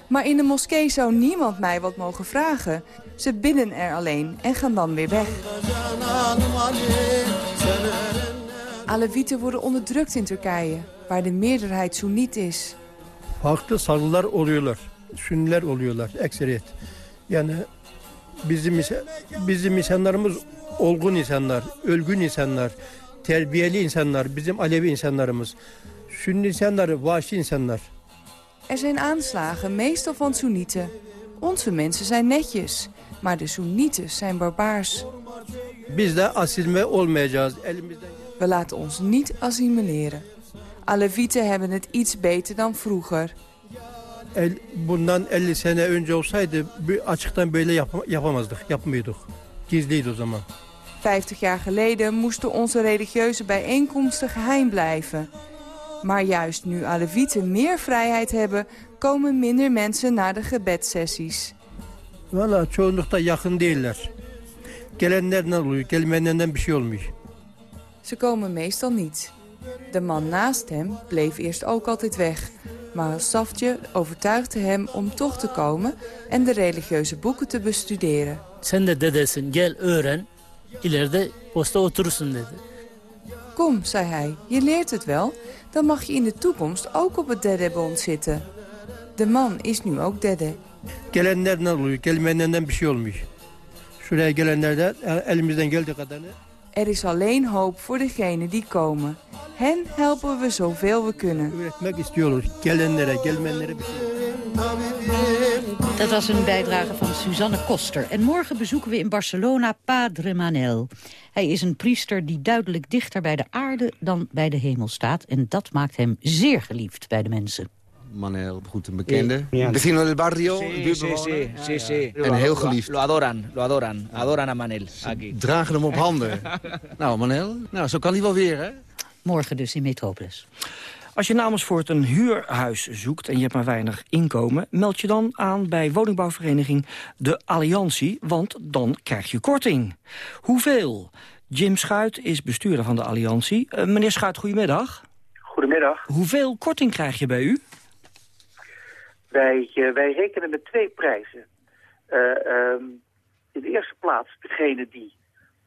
Speaker 22: Maar in de moskee zou niemand mij wat mogen vragen. Ze bidden er alleen en gaan dan weer weg. Alevieten worden onderdrukt in Turkije, waar de meerderheid Soeniet is.
Speaker 23: farklı sarılar oluyorlar. Sünniler oluyorlar ekseriyet. Yani bizim bizim insanlarımız olgun insanlar, ölgün insanlar, terbiyeli insanlar, bizim Alevi insanlarımız. Sünni insanlar, vahşi insanlar.
Speaker 22: Er zijn aanslagen, meestal van Soenieten. Onze mensen zijn netjes, maar de Soenieten zijn barbaars.
Speaker 23: Biz de asilme olmayacağız. Elimizden
Speaker 22: We laten ons niet assimileren. Alevieten hebben het iets beter dan vroeger.
Speaker 23: el, bundan 50 sene önce olsaydı açıktan böyle yap- yapamazdık, yapmıyorduk. Gizliydi o zaman.
Speaker 22: 50 jaar geleden moesten onze religieuze bijeenkomsten geheim blijven. Maar juist nu Alevieten meer vrijheid hebben... komen minder mensen naar de gebedssessies.
Speaker 23: Valla çoğunlukta yakın değiller. Gelenlerden oluyor, gelmeyenlerden bir şey olmuyor.
Speaker 22: Ze komen meestal niet. De man naast hem bleef eerst ook altijd weg. Maar Saftje overtuigde hem om toch te komen... en de religieuze boeken te bestuderen.
Speaker 24: Sen de dedesin gel öğren. İleride posta oturursun dedi.
Speaker 22: Kom, zei hij, je leert het wel. Dan mag je in de toekomst ook op het Dedebond zitten. De man is nu ook Dede.
Speaker 23: Gelenlerden oluyor, gelmeyenlerden bir şey olmuyor. Şuraya gelenlerden elimizden geldiği kadarını
Speaker 22: Er is alleen hoop voor degenen die komen. Hen helpen we zoveel we kunnen.
Speaker 20: Dat was een bijdrage van Suzanne Koster. En morgen bezoeken we in Barcelona Padre Manel. Hij is een priester die duidelijk dichter bij de aarde dan bij de hemel staat. En dat maakt hem zeer geliefd bij de mensen.
Speaker 25: Manel, goed een bekende.
Speaker 26: Ja.
Speaker 25: Vecino del barrio,
Speaker 26: Sí, sí,
Speaker 25: buurtbewoner.
Speaker 26: sí, sí, sí.
Speaker 25: En heel geliefd.
Speaker 26: Lo adoran, lo adoran. Adoran a Manel, aquí.
Speaker 25: Dragen hem op handen. nou, Manel, nou, zo kan hij wel weer, hè?
Speaker 20: Morgen dus in Metropolis.
Speaker 19: Als je namens voor het een huurhuis zoekt en je hebt maar weinig inkomen... meld je dan aan bij woningbouwvereniging De Alliantie, want dan krijg je korting. Hoeveel? Jim Schuit is bestuurder van de Alliantie. Eh, meneer Schuit, goedemiddag.
Speaker 27: Goedemiddag.
Speaker 19: Hoeveel korting krijg je bij u?
Speaker 27: Wij, eh, wij rekenen met twee prijzen. Eh, ehm, in de eerste plaats degene die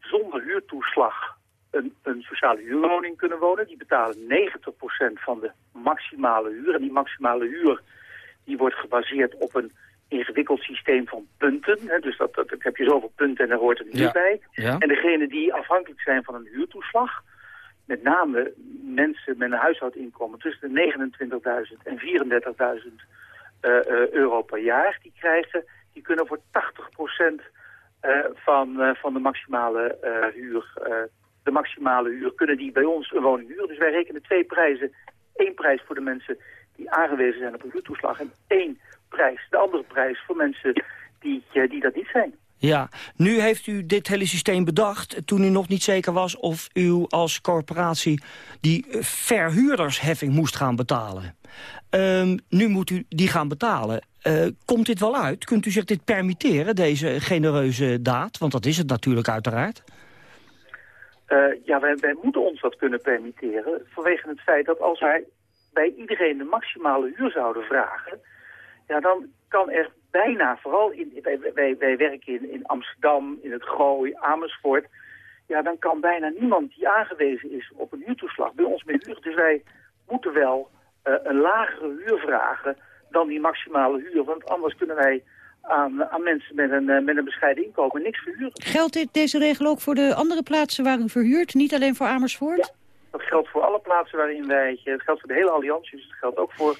Speaker 27: zonder huurtoeslag een, een sociale huurwoning kunnen wonen. Die betalen 90% van de maximale huur. En die maximale huur die wordt gebaseerd op een ingewikkeld systeem van punten. Hè. Dus dat, dat, heb je zoveel punten en daar hoort huur
Speaker 19: Ja.
Speaker 27: bij.
Speaker 19: Ja.
Speaker 27: En degene die afhankelijk zijn van een huurtoeslag... met name mensen met een huishoudinkomen tussen de 29.000 en 34.000 eh, eh, euro per jaar... die krijgen, die kunnen voor 80% eh, van, eh, van de maximale eh, huur... eh, de maximale huur kunnen die bij ons een woning huren. Dus wij rekenen twee prijzen. Eén prijs voor de mensen die aangewezen zijn op een huurtoeslag... en één prijs, de andere prijs voor mensen die, eh, die dat niet zijn.
Speaker 19: Ja, nu heeft u dit hele systeem bedacht toen u nog niet zeker was of u als corporatie die verhuurdersheffing moest gaan betalen. Ehm, nu moet u die gaan betalen. Eh, komt dit wel uit? Kunt u zich dit permitteren, deze genereuze daad? Want dat is het natuurlijk uiteraard.
Speaker 27: Eh, ja, wij, wij moeten ons dat kunnen permitteren vanwege het feit dat als wij bij iedereen de maximale huur zouden vragen, ja, dan kan er bijna, vooral in, wij, wij, wij werken in, in Amsterdam, in het Gooi, Amersfoort, ja, dan kan bijna niemand die aangewezen is op een huurtoeslag bij ons meer huren. Dus wij moeten wel eh, een lagere huur vragen dan die maximale huur, want anders kunnen wij aan, aan mensen met een, eh, met een bescheiden inkomen niks verhuren.
Speaker 20: Geldt dit, deze regel ook voor de andere plaatsen waar u verhuurt, niet alleen voor Amersfoort?
Speaker 27: Dat geldt voor alle plaatsen waarin wij... Het geldt voor de hele alliantie, dus het geldt ook voor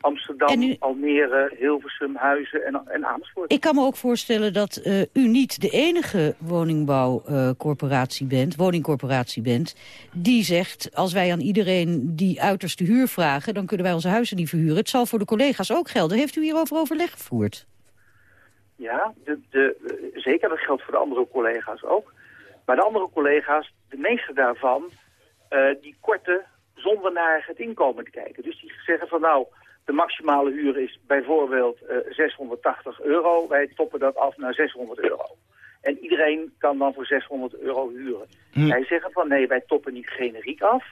Speaker 27: Amsterdam, Almere, Hilversum, Huizen en, en Amersfoort.
Speaker 20: Ik kan me ook voorstellen dat eh, u niet de enige woningbouwcorporatie bent, woningcorporatie bent, die zegt, als wij aan iedereen die uiterste huur vragen, dan kunnen wij onze huizen niet verhuren. Het zal voor de collega's ook gelden. Heeft u hierover overleg gevoerd?
Speaker 27: Ja, de, de, zeker. Dat geldt voor de andere collega's ook. Maar de andere collega's, de meeste daarvan, eh, die korten zonder naar het inkomen te kijken. Dus die zeggen van nou, de maximale huur is bijvoorbeeld eh, 680 euro. Wij toppen dat af naar 600 euro. En iedereen kan dan voor 600 euro huren. Wij zeggen van nee, wij toppen niet generiek af.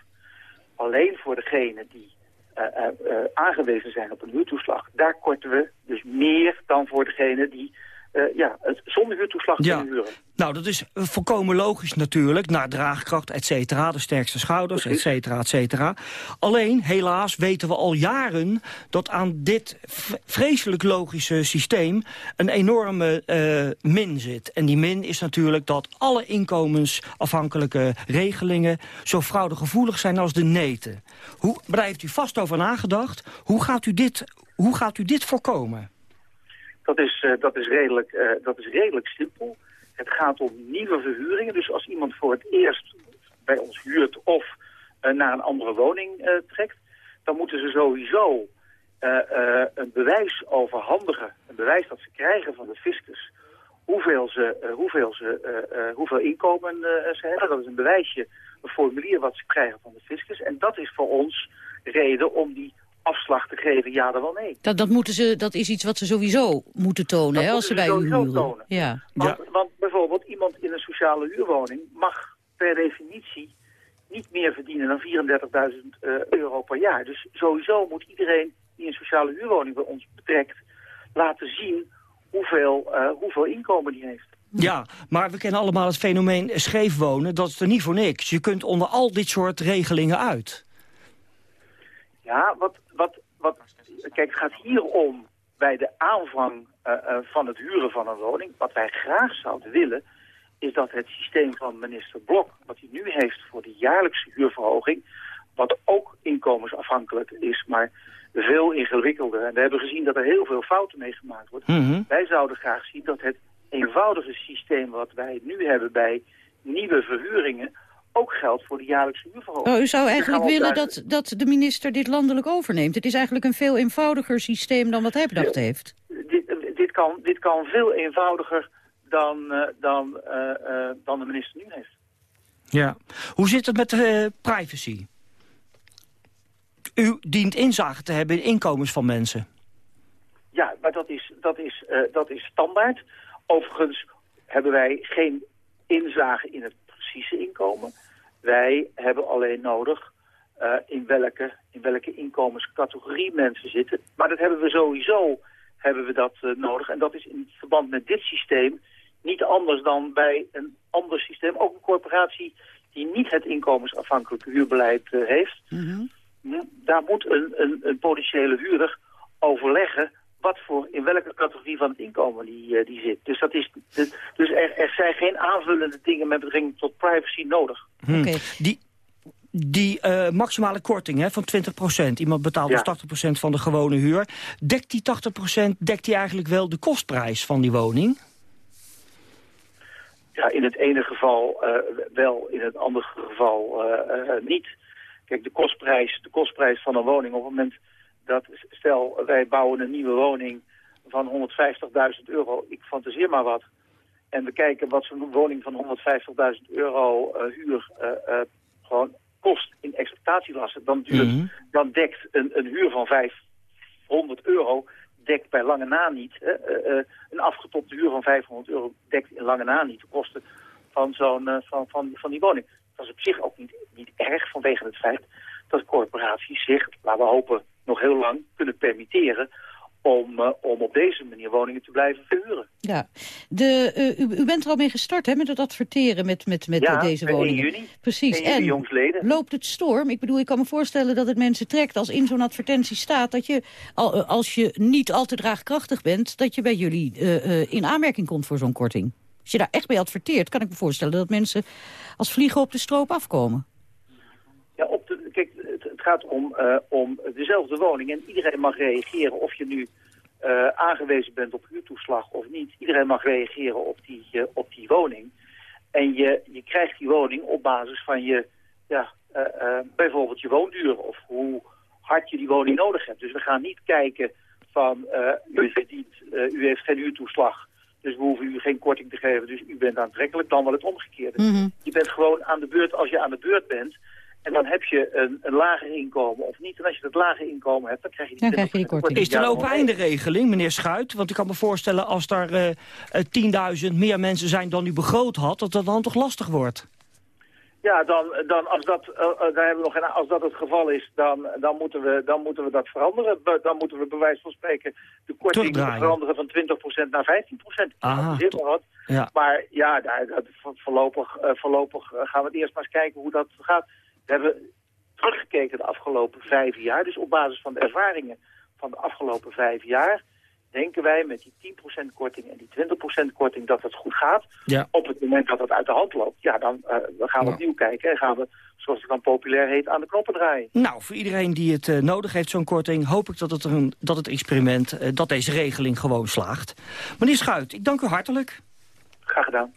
Speaker 27: Alleen voor degene die eh, eh, eh, aangewezen zijn op een huurtoeslag. Daar korten we dus meer dan voor degene die eh, ja, het zonder huurtoeslag
Speaker 19: Ja.
Speaker 27: kunnen huren.
Speaker 19: Nou, dat is eh, volkomen logisch natuurlijk, naar draagkracht, et cetera, de sterkste schouders, et cetera, et cetera. Alleen, helaas, weten we al jaren dat aan dit vreselijk logische systeem een enorme eh, min zit. En die min is natuurlijk dat alle inkomensafhankelijke regelingen zo fraudegevoelig zijn als de neten. Hoe, daar heeft u vast over nagedacht. Hoe gaat u dit, hoe gaat u dit voorkomen?
Speaker 27: Dat is, eh, dat, is redelijk, eh, dat is redelijk simpel. Het gaat om nieuwe verhuringen. Dus als iemand voor het eerst bij ons huurt of eh, naar een andere woning trekt... dan moeten ze sowieso een bewijs overhandigen. Een bewijs dat ze krijgen van de fiscus. Hoeveel, ze, hoeveel, ze, hoeveel inkomen ze hebben. Dat is een bewijsje, een formulier wat ze krijgen van de fiscus. En dat is voor ons reden om die afslag te geven, ja dan wel nee.
Speaker 20: Dat, dat, moeten ze, dat is iets wat ze sowieso moeten tonen
Speaker 27: Dat
Speaker 20: hè, als ze bij
Speaker 27: moeten
Speaker 20: u
Speaker 27: ze
Speaker 20: huren.
Speaker 27: sowieso tonen.
Speaker 20: Ja.
Speaker 27: Want, want bijvoorbeeld iemand in een sociale huurwoning mag per definitie niet meer verdienen dan 34.000 eh, euro per jaar. Dus sowieso moet iedereen die een sociale huurwoning bij ons betrekt laten zien hoeveel, eh, hoeveel inkomen die heeft.
Speaker 19: Ja, maar we kennen allemaal het fenomeen scheef wonen. Dat is er niet voor niks. Je kunt onder al dit soort regelingen uit.
Speaker 27: Ja, wat, wat, wat, kijk, het gaat hier om bij de aanvang eh, eh, van het huren van een woning. Wat wij graag zouden willen, is dat het systeem van minister Blok, wat hij nu heeft voor de jaarlijkse huurverhoging, wat ook inkomensafhankelijk is, maar veel ingewikkelder. En we hebben gezien dat er heel veel fouten mee gemaakt worden. Wij zouden graag zien dat het eenvoudige systeem wat wij nu hebben bij nieuwe verhuringen ook geldt voor de jaarlijkse huurverhoging.
Speaker 20: Oh, u zou
Speaker 27: We
Speaker 20: eigenlijk willen dat, dat de minister dit landelijk overneemt. Het is eigenlijk een veel eenvoudiger systeem dan wat hij bedacht heeft.
Speaker 27: dit, dit, kan, dit kan veel eenvoudiger dan, eh, dan, eh, eh, dan de minister nu heeft.
Speaker 19: Ja. Hoe zit het met eh, privacy? U dient inzage te hebben in inkomens van mensen.
Speaker 27: Ja, maar dat is, dat is, eh, dat is standaard. Overigens hebben wij geen inzage in het precieze inkomen. Wij hebben alleen nodig eh, in, welke, in welke inkomenscategorie mensen zitten. Maar dat hebben we sowieso hebben we dat, eh, nodig. En dat is in verband met dit systeem niet anders dan bij een ander systeem. Ook een corporatie die niet het inkomensafhankelijke huurbeleid eh, heeft. Hm, Daar moet een, een, een potentiële huurder overleggen wat voor, in welke categorie van het inkomen die, eh, die zit. Dus, dat is, dus er, er zijn geen aanvullende dingen met betrekking tot privacy nodig.
Speaker 19: Hm. Die, die eh, maximale korting hè, van 20%, iemand betaalt
Speaker 27: Ja.
Speaker 19: dus 80% van de gewone huur. Dekt die 80%, dekt die eigenlijk wel de kostprijs van die woning?
Speaker 27: Ja, in het ene geval eh, wel, in het andere geval eh, eh, niet. Kijk, de kostprijs, de kostprijs van een woning op het moment dat, stel, wij bouwen een nieuwe woning van 150.000 euro, ik fantaseer maar wat. en we kijken wat zo'n woning van 150.000 euro eh, huur eh, eh, gewoon kost in exploitatielasten, dan, duurt,
Speaker 19: Mhm.
Speaker 27: dan dekt een, een huur van 500 euro dekt bij lange na niet. Hè, een afgetopte huur van 500 euro dekt in lange na niet de kosten van, zo'n, van, van, van die woning. Dat is op zich ook niet, niet erg vanwege het feit dat corporaties zich, laten we hopen, nog heel lang kunnen permitteren om, eh, om op deze manier woningen te blijven verhuren.
Speaker 20: Ja, de, eh, u, u bent er al mee gestart hè, met het adverteren met, met, met
Speaker 27: Ja,
Speaker 20: deze
Speaker 27: per 1
Speaker 20: woningen.
Speaker 27: juni.
Speaker 20: Precies.
Speaker 27: 1 juni
Speaker 20: en
Speaker 27: jongsleden.
Speaker 20: loopt het storm? Ik bedoel, ik kan me voorstellen dat het mensen trekt als in zo'n advertentie staat... dat je, al, eh, als je niet al te draagkrachtig bent... dat je bij jullie in aanmerking komt voor zo'n korting. Als je daar echt bij adverteert, kan ik me voorstellen... dat mensen als vliegen op de stroop afkomen.
Speaker 27: Ja, op de, kijk, het, het gaat om, eh, om dezelfde woning en iedereen mag reageren of je nu eh, aangewezen bent op huurtoeslag of niet. Iedereen mag reageren op die, eh, op die woning. En je, je krijgt die woning op basis van je, ja, bijvoorbeeld je woonduur of hoe hard je die woning nodig hebt. Dus we gaan niet kijken van u, verdient, u heeft geen huurtoeslag, dus we hoeven u geen korting te geven, dus u bent aantrekkelijk, dan wel het omgekeerde.
Speaker 20: Mhm.
Speaker 27: Je bent gewoon aan de beurt als je aan de beurt bent. En dan heb je een, een lager inkomen of niet. En als je dat lager inkomen hebt, dan krijg je die,
Speaker 20: Dan krijg je die
Speaker 27: 20%
Speaker 20: korting.
Speaker 19: Is er een open einde regeling, meneer Schuit? Want ik kan me voorstellen als daar eh, eh, 10.000 meer mensen zijn dan u begroot had... dat dat dan toch lastig wordt.
Speaker 27: Ja, dan, dan als, dat, eh, eh, daar hebben we nog een, als dat het geval is, dan, dan, moeten we, dan moeten we dat veranderen. Be- Dan moeten we bij wijze van spreken de korting veranderen van 20% naar 15%.
Speaker 19: Aha,
Speaker 27: Dat is heel wat.
Speaker 19: Ja.
Speaker 27: Maar ja, daar, dat, voorlopig, eh, voorlopig gaan we het eerst maar eens kijken hoe dat gaat. We hebben teruggekeken de afgelopen vijf jaar. Dus op basis van de ervaringen van de afgelopen vijf jaar... denken wij met die 10% korting en die 20% korting dat het goed gaat.
Speaker 19: Ja.
Speaker 27: Op het moment dat het uit de hand loopt, ja, dan, eh, dan gaan we opnieuw kijken. En gaan we, zoals het dan populair heet, aan de knoppen draaien.
Speaker 19: Nou, voor iedereen die het eh, nodig heeft, zo'n korting... hoop ik dat het, een, dat het experiment, eh, dat deze regeling gewoon slaagt. Meneer Schuit, ik dank u hartelijk.
Speaker 27: Graag gedaan.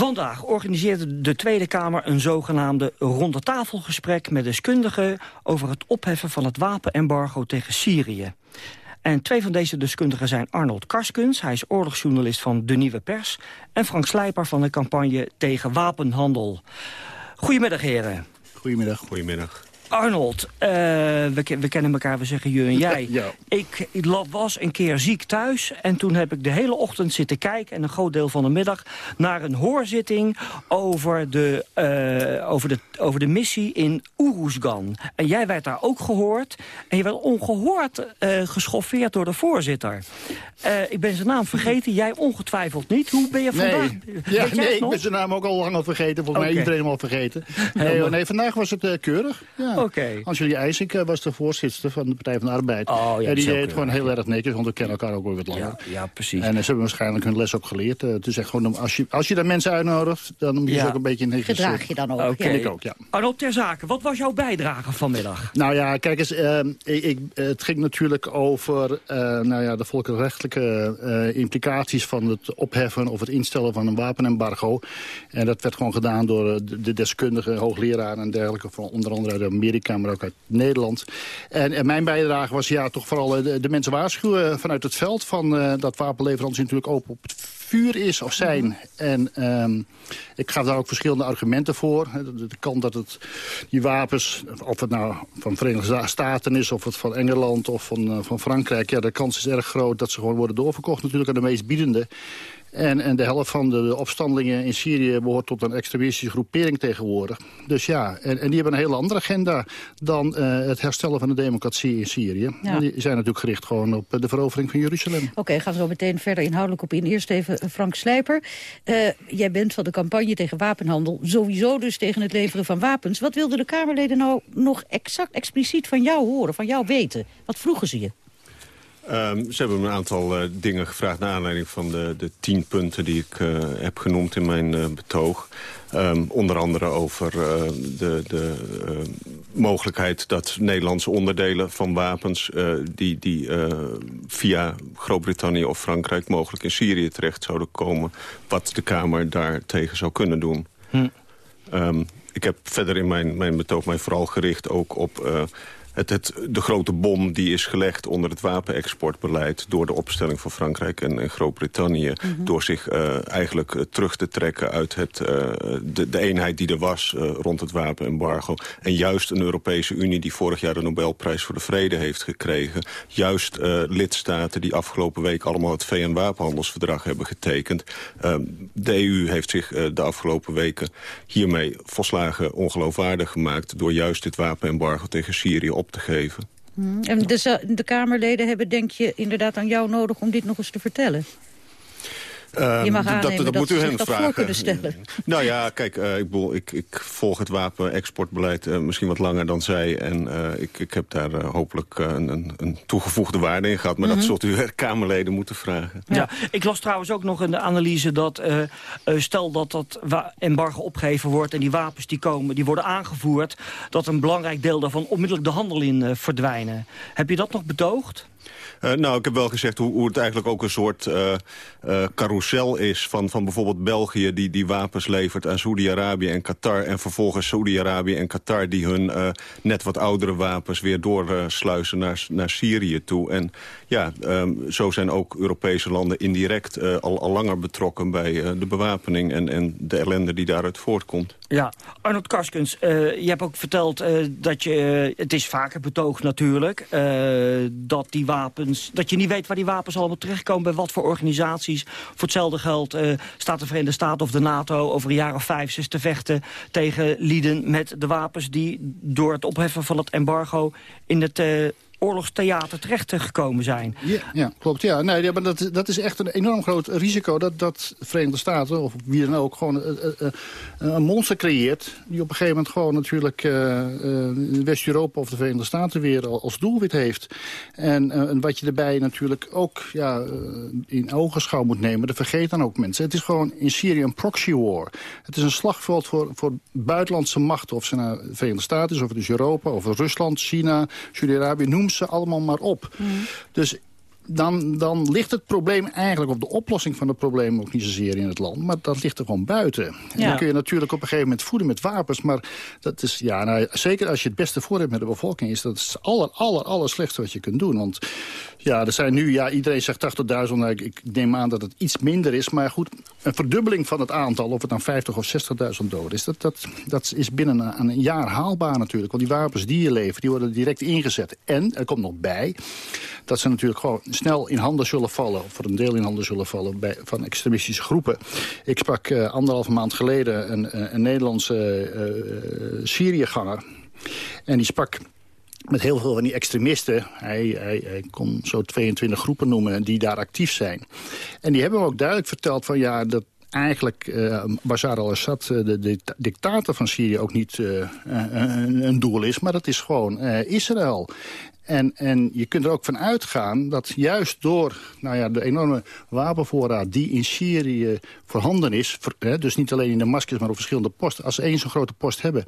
Speaker 19: Vandaag organiseerde de Tweede Kamer een zogenaamde ronde tafelgesprek met deskundigen over het opheffen van het wapenembargo tegen Syrië. En twee van deze deskundigen zijn Arnold Karskens, hij is oorlogsjournalist van De Nieuwe Pers, en Frank Slijper van de campagne tegen wapenhandel. Goedemiddag heren.
Speaker 28: Goedemiddag. Goedemiddag.
Speaker 19: Arnold, eh, we, we kennen elkaar, we zeggen je en jij.
Speaker 28: Ja.
Speaker 19: Ik was een keer ziek thuis en toen heb ik de hele ochtend zitten kijken... en een groot deel van de middag naar een hoorzitting over de, eh, over de, over de missie in Oeroesgan. En jij werd daar ook gehoord en je werd ongehoord eh, geschoffeerd door de voorzitter. Ik ben zijn naam vergeten, jij ongetwijfeld niet. Hoe ben je vandaag?
Speaker 28: Nee, ja, nee ik ben zijn naam ook al lang al vergeten. Volgens mij iedereen al vergeten. Nee, nee vandaag was het keurig. Ja.
Speaker 19: Oké.
Speaker 28: Angelique IJsink eh, was de voorzitter van de Partij van de Arbeid.
Speaker 19: Oh, ja,
Speaker 28: en
Speaker 19: dat
Speaker 28: die deed het gewoon heel erg netjes, want we kennen elkaar ook wel wat langer.
Speaker 19: Ja, ja, precies.
Speaker 28: En eh, ze hebben waarschijnlijk hun les ook geleerd. Eh, het is echt gewoon, als je, als je daar mensen uitnodigt, dan moet je
Speaker 19: Ja.
Speaker 28: ze ook een beetje netjes...
Speaker 20: Gedraag je dan ook.
Speaker 19: Oké.
Speaker 28: Vind ik ook, ja.
Speaker 19: Arnold, ter zake, wat was jouw bijdrage vanmiddag?
Speaker 28: Nou ja, kijk eens, eh, ik, ik- het ging natuurlijk over eh, nou ja, de volkenrechtelijke eh, implicaties van het opheffen of het instellen van een wapenembargo. En dat werd gewoon gedaan door de, de deskundigen, hoogleraren en dergelijke, van onder andere uit Amerika, maar ook uit Nederland. En, en mijn bijdrage was ja toch vooral eh, de, de mensen waarschuwen vanuit het veld van eh, dat wapenleverantie natuurlijk open op het vuur is of zijn. En ehm, ik gaf daar ook verschillende argumenten voor. De, de kant dat het, die wapens, of het nou van Verenigde Staten is... of het van Engeland of van, eh, van Frankrijk... ja, de kans is erg groot dat ze gewoon worden doorverkocht natuurlijk aan de meest biedende. En, en de helft van de, de opstandelingen in Syrië behoort tot een extremistische groepering tegenwoordig. Dus ja, en, en die hebben een hele andere agenda dan eh, het herstellen van de democratie in Syrië.
Speaker 20: Ja.
Speaker 28: Die zijn natuurlijk gericht gewoon op eh, de verovering van Jeruzalem.
Speaker 20: Oké, gaan we zo meteen verder inhoudelijk op in. Eerst even eh, Frank Slijper. Jij bent van de campagne tegen wapenhandel. Sowieso dus tegen het leveren van wapens. Wat wilden de Kamerleden nou nog exact expliciet van jou horen, van jou weten? Wat vroegen ze je?
Speaker 29: Ehm, ze hebben me een aantal eh, dingen gevraagd... naar aanleiding van de, de tien punten die ik eh, heb genoemd in mijn eh, betoog. Ehm, onder andere over de, de mogelijkheid dat Nederlandse onderdelen van wapens... die, die via Groot-Brittannië of Frankrijk mogelijk in Syrië terecht zouden komen... wat de Kamer daartegen zou kunnen doen.
Speaker 19: Hm.
Speaker 29: Ehm, ik heb verder in mijn, mijn betoog mij vooral gericht ook op... eh, het, het, de grote bom die is gelegd onder het wapenexportbeleid... door de opstelling van Frankrijk en, en Groot-Brittannië... Mhm. door zich uh, eigenlijk uh, terug te trekken uit het, uh, de, de, eenheid die er was rond het wapenembargo. En juist een Europese Unie die vorig jaar de Nobelprijs voor de Vrede heeft gekregen. Juist lidstaten die afgelopen week allemaal het VN-wapenhandelsverdrag hebben getekend. De EU heeft zich de afgelopen weken hiermee volslagen ongeloofwaardig gemaakt... door juist dit wapenembargo tegen Syrië op te geven.
Speaker 20: Hmm. En de, de Kamerleden hebben, denk je, inderdaad aan jou nodig om dit nog eens te vertellen?
Speaker 29: Uh,
Speaker 20: je mag aannemen
Speaker 29: dat, dat,
Speaker 20: dat
Speaker 29: moet u hen vragen.
Speaker 20: voor kunnen stellen.
Speaker 29: Nou ja, kijk, uh, ik, bedoel, ik, ik, volg het wapenexportbeleid uh, misschien wat langer dan zij. En eh, ik, ik heb daar hopelijk een, een, een, toegevoegde waarde in gehad. Maar mm -hmm. dat zult u Kamerleden moeten vragen.
Speaker 19: Ja. ja. ik las trouwens ook nog in de analyse dat... stel dat dat embargo opgeheven wordt en die wapens die komen... die worden aangevoerd, dat een belangrijk deel daarvan onmiddellijk de handel in verdwijnen. Heb je dat nog bedoogd?
Speaker 29: Uh, nou, ik heb wel gezegd hoe, hoe het eigenlijk ook een soort uh, carousel is... van, van bijvoorbeeld België die, die wapens levert aan Saudi-Arabië en Qatar... en vervolgens Saudi-Arabië en Qatar die hun net wat oudere wapens... weer doorsluizen naar, naar Syrië toe. En ja, um, zo zijn ook Europese landen indirect al, al langer betrokken... bij de bewapening en, en de ellende die daaruit voortkomt.
Speaker 19: Ja, Arnold Karskens, je hebt ook verteld dat je... het is vaker betoogd natuurlijk... dat die wapens, dat je niet weet waar die wapens allemaal terechtkomen... bij wat voor organisaties. Voor hetzelfde geld uh, staat de Verenigde Staten of de NATO... over een jaar of vijf, zes te vechten tegen lieden met de wapens... die door het opheffen van het embargo in het... Oorlogstheater terecht gekomen zijn.
Speaker 28: Ja, ja klopt. Ja. Nee, maar dat, dat is echt een enorm groot risico... dat, dat Verenigde Staten, of wie dan ook, gewoon uh, uh, een monster creëert... die op een gegeven moment gewoon natuurlijk West-Europa of de Verenigde Staten... weer als doelwit heeft. En, en wat je erbij natuurlijk ook ja, in ogenschouw moet nemen... dat vergeet dan ook mensen. Het is gewoon in Syrië een proxy war. Het is een slagveld voor, voor buitenlandse machten. Of ze naar de Verenigde Staten is, of het is Europa, of Rusland, China, Saudi-Arabië... noem ze allemaal maar op. Mm. Dus dan, dan ligt het probleem eigenlijk, of de oplossing van het probleem ook niet zozeer in het land, maar dat ligt er gewoon buiten. En ja. dan kun je natuurlijk op een gegeven moment voeden met wapens, maar dat is, ja, nou, zeker als je het beste voor hebt met de bevolking, is dat het aller, aller, aller slechtste wat je kunt doen. Want ja, er zijn nu, ja, iedereen zegt 80.000, nou, ik, ik neem aan dat het iets minder is, maar goed, een verdubbeling van het aantal, of het dan 50 of 60.000 doden is, dat, dat, dat is binnen een, een jaar haalbaar natuurlijk. Want die wapens die je levert, die worden direct ingezet. En, er komt nog bij, dat ze natuurlijk gewoon snel in handen zullen vallen... of voor een deel in handen zullen vallen bij, van extremistische groepen. Ik sprak uh, anderhalve maand geleden een, een Nederlandse uh, Syriëganger. En die sprak met heel veel van die extremisten. Hij, hij, kon zo 22 groepen noemen die daar actief zijn. En die hebben hem ook duidelijk verteld van ja, dat eigenlijk uh, Bashar al-Assad, de, de, dictator van Syrië, ook niet een, een, doel is. Maar dat is gewoon Israël. En, en je kunt er ook van uitgaan dat juist door nou ja, de enorme wapenvoorraad die in Syrië voorhanden is... Hè, dus niet alleen in de maskers, maar op verschillende posten... als ze één zo'n grote post hebben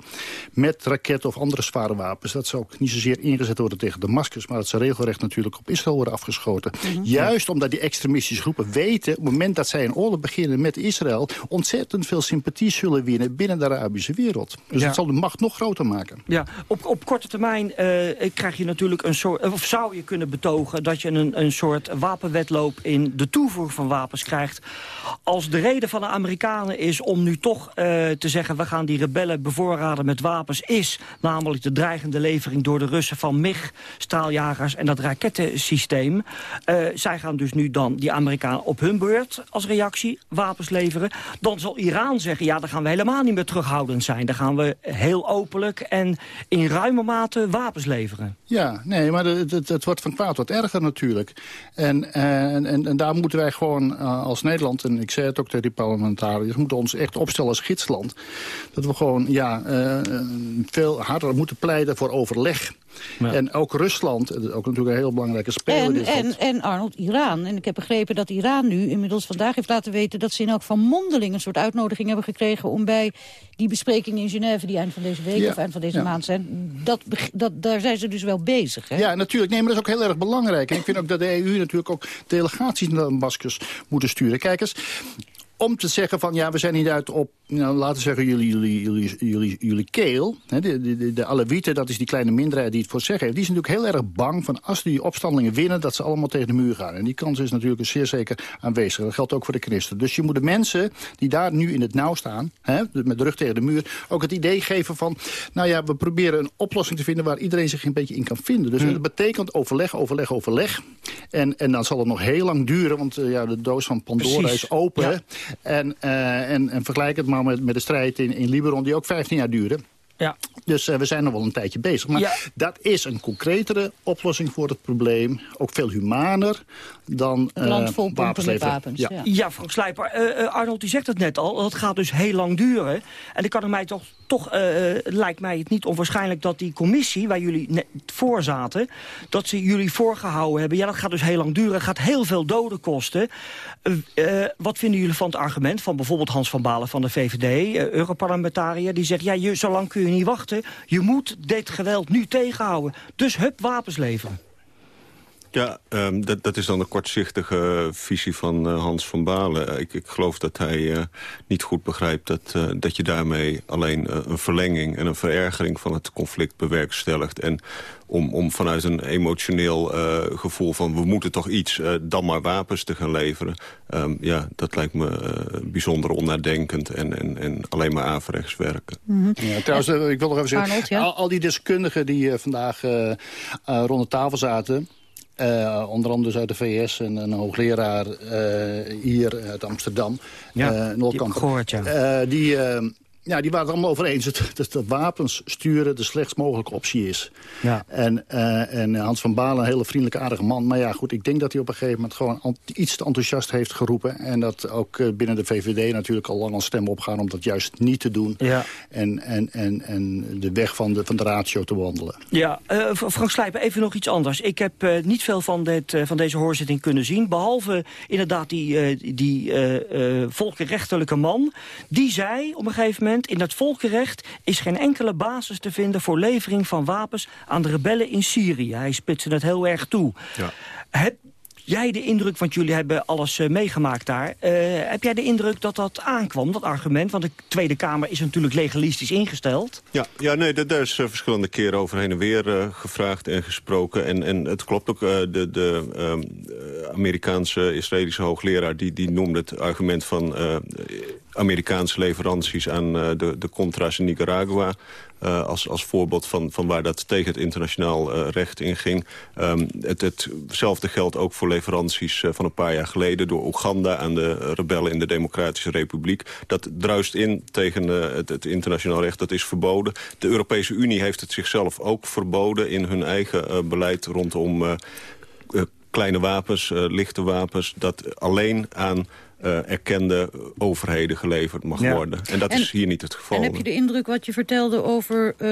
Speaker 28: met raketten of andere zware wapens... dat ze ook niet zozeer ingezet worden tegen de maskers... maar dat ze regelrecht natuurlijk op Israël worden afgeschoten. Mm -hmm. Juist omdat die extremistische groepen weten... op het moment dat zij een oorlog beginnen met Israël... ontzettend veel sympathie zullen winnen binnen de Arabische wereld. Dus ja. dat zal de macht nog groter maken.
Speaker 19: Ja, op, op korte termijn uh, krijg je natuurlijk een soort, of zou je kunnen betogen dat je een, een soort wapenwetloop in de toevoer van wapens krijgt. Als de reden van de Amerikanen is om nu toch uh, te zeggen... we gaan die rebellen bevoorraden met wapens... is namelijk de dreigende levering door de Russen van MIG, straaljagers en dat rakettensysteem. Uh, zij gaan dus nu dan die Amerikanen op hun beurt als reactie wapens leveren. Dan zal Iran zeggen, ja, dan gaan we helemaal niet meer terughoudend zijn. Dan gaan we heel openlijk en in ruime mate wapens leveren.
Speaker 28: Ja, nee, maar het, wordt van kwaad wat erger natuurlijk. En, en, en, daar moeten wij gewoon uh, als Nederland, en ik zei het ook tegen die parlementariërs, moeten ons echt opstellen als gidsland. Dat we gewoon ja, uh, veel harder moeten pleiten voor overleg. Ja. En ook Rusland, ook natuurlijk een heel belangrijke speler.
Speaker 20: En, en, en Arnold, Iran. En ik heb begrepen dat Iran nu inmiddels vandaag heeft laten weten... dat ze in elk van mondeling een soort uitnodiging hebben gekregen... om bij die besprekingen in Genève, die eind van deze week ja. of eind van deze ja. maand zijn... Dat, dat, daar zijn ze dus wel bezig. Hè?
Speaker 28: Ja, natuurlijk. Nee, maar dat is ook heel erg belangrijk. En ik vind ook dat de EU natuurlijk ook delegaties naar Damascus moeten sturen. Kijk eens, om te zeggen van ja, we zijn niet uit op, nou, laten zeggen, jullie, jullie, jullie, jullie, jullie keel. Hè, de, de, de, de Alewieten, dat is die kleine minderheid die het voor het zeggen heeft. Die is natuurlijk heel erg bang van als die opstandelingen winnen, dat ze allemaal tegen de muur gaan. En die kans is natuurlijk zeer zeker aanwezig. Dat geldt ook voor de christen. Dus je moet de mensen die daar nu in het nauw staan, hè, met de rug tegen de muur, ook het idee geven van, nou ja, we proberen een oplossing te vinden waar iedereen zich een beetje in kan vinden. Dus hmm. dat betekent overleg, overleg, overleg. En, en dan zal het nog heel lang duren, want uh, ja, de doos van Pandora is open. En, uh, en, en vergelijk het maar met, met de strijd in, in Libanon, die ook 15 jaar duurde.
Speaker 19: Ja.
Speaker 28: Dus uh, we zijn nog wel een tijdje bezig. Maar
Speaker 19: ja.
Speaker 28: dat is een concretere oplossing voor het probleem. Ook veel humaner dan uh,
Speaker 20: Land vol pompen met wapens.
Speaker 19: Ja, ja. ja Frank Slijper. Uh, Arnold, u zegt het net al. Dat gaat dus heel lang duren. En dan kan het mij toch, toch lijkt mij het niet onwaarschijnlijk dat die commissie... waar jullie voor zaten, dat ze jullie voorgehouden hebben. Ja, dat gaat dus heel lang duren. gaat heel veel doden kosten. wat vinden jullie van het argument van bijvoorbeeld Hans van Balen van de VVD... Europarlementariër, die zegt... ja, je, zo lang kun je niet wachten. Je moet dit geweld nu tegenhouden. Dus hup, wapens leveren.
Speaker 29: Ja, um, dat, dat is dan de kortzichtige visie van uh, Hans van Balen. Ik, ik geloof dat hij uh, niet goed begrijpt dat, uh, dat je daarmee alleen een verlenging en een verergering van het conflict bewerkstelligt. En om, om vanuit een emotioneel gevoel van we moeten toch iets, dan maar wapens te gaan leveren. Um, ja, dat lijkt me bijzonder onnadenkend en, en, en alleen maar averechts werken.
Speaker 28: Mm -hmm. ja, trouwens, ik wil nog even zeggen, Arnold, ja? al, al, die deskundigen die vandaag rond de tafel zaten... Uh, onder andere dus uit de VS en een hoogleraar uh, hier uit Amsterdam.
Speaker 19: Ja, uh, die gehoord, ja.
Speaker 28: die, ja, die waren het allemaal over eens dat, dat, wapens sturen de slechtst mogelijke optie is.
Speaker 19: Ja.
Speaker 28: En, uh, en Hans van Balen, een hele vriendelijke, aardige man. Maar ja, goed, ik denk dat hij op een gegeven moment gewoon iets te enthousiast heeft geroepen. En dat ook uh, binnen de VVD natuurlijk al lang al stemmen opgaan om dat juist niet te doen.
Speaker 19: Ja.
Speaker 28: En, en, en, en de weg van de, van de ratio te wandelen.
Speaker 19: Ja, uh, Frank Slijper, even nog iets anders. Ik heb niet veel van, dit, van deze hoorzitting kunnen zien. Behalve inderdaad die, die volkenrechtelijke man. Die zei op een gegeven moment in het volkenrecht is geen enkele basis te vinden... voor levering van wapens aan de rebellen in Syrië. Hij spitste het heel erg toe.
Speaker 29: Ja.
Speaker 19: Heb jij de indruk, want jullie hebben alles uh, meegemaakt daar... Uh, heb jij de indruk dat dat aankwam, dat argument? Want de Tweede Kamer is natuurlijk legalistisch ingesteld.
Speaker 29: Ja, ja nee, daar is uh, verschillende keren over heen en weer gevraagd en gesproken. En, en het klopt ook, de, de Amerikaanse, Israëlische hoogleraar... die, die noemde het argument van Amerikaanse leveranties aan uh, de, de Contra's in Nicaragua... Uh, als, als voorbeeld van, van waar dat tegen het internationaal uh, recht inging. Um, het, hetzelfde geldt ook voor leveranties van een paar jaar geleden... door Oeganda aan de rebellen in de Democratische Republiek. Dat druist in tegen het, het internationaal recht, dat is verboden. De Europese Unie heeft het zichzelf ook verboden... in hun eigen beleid rondom kleine wapens, lichte wapens... dat alleen aan uh, erkende overheden geleverd mag
Speaker 20: ja.
Speaker 29: worden. En dat en, is hier niet het geval.
Speaker 20: En heb je de indruk wat je vertelde over uh,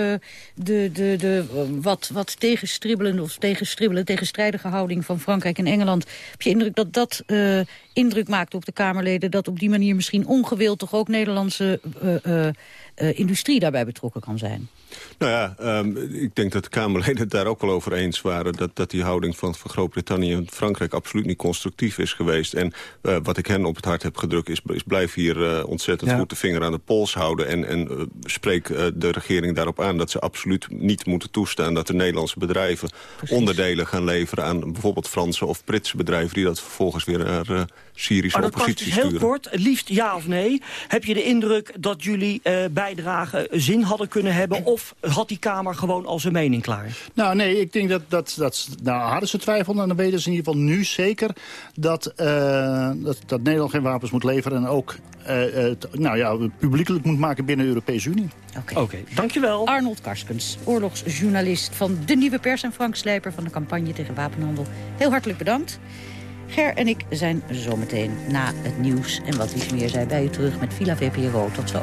Speaker 20: de, de, de wat, wat tegenstribbelende of tegenstribbelende, tegenstrijdige houding van Frankrijk en Engeland. Heb je indruk dat dat uh, indruk maakt op de Kamerleden, dat op die manier misschien ongewild toch ook Nederlandse industrie daarbij betrokken kan zijn?
Speaker 29: Nou ja, um, ik denk dat de Kamerleden het daar ook wel over eens waren... dat, dat die houding van, van Groot-Brittannië en Frankrijk absoluut niet constructief is geweest. En uh, wat ik hen op het hart heb gedrukt is, is blijf hier uh, ontzettend ja. goed de vinger aan de pols houden... en, en uh, spreek de regering daarop aan dat ze absoluut niet moeten toestaan... dat de Nederlandse bedrijven Precies. onderdelen gaan leveren aan bijvoorbeeld Franse of Britse bedrijven... die dat vervolgens weer naar Syrische
Speaker 19: maar
Speaker 29: oppositie
Speaker 19: dus
Speaker 29: sturen.
Speaker 19: Heel kort, liefst ja of nee. Heb je de indruk dat jullie bijdrage zin hadden kunnen hebben... of had die Kamer gewoon al zijn mening klaar?
Speaker 28: Nou nee, ik denk dat, dat, dat nou, hadden ze twijfel... en dan weten ze in ieder geval nu zeker dat, uh, dat, dat Nederland geen wapens moet leveren... en ook uh, uh, nou ja, publiekelijk moet maken binnen de Europese Unie.
Speaker 19: Oké, okay. okay, dankjewel.
Speaker 20: Arnold Karskens, oorlogsjournalist van De Nieuwe Pers... en Frank Slijper van de campagne tegen wapenhandel. Heel hartelijk bedankt. Ger en ik zijn zometeen na het nieuws en wat iets meer zei bij u terug met Villa VPRO. Tot zo.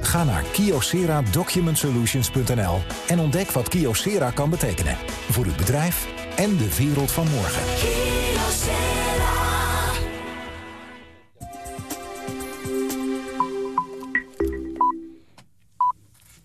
Speaker 30: Ga naar kyocera-document-solutions.nl en ontdek wat Kyocera kan betekenen. Voor uw bedrijf en de wereld van morgen.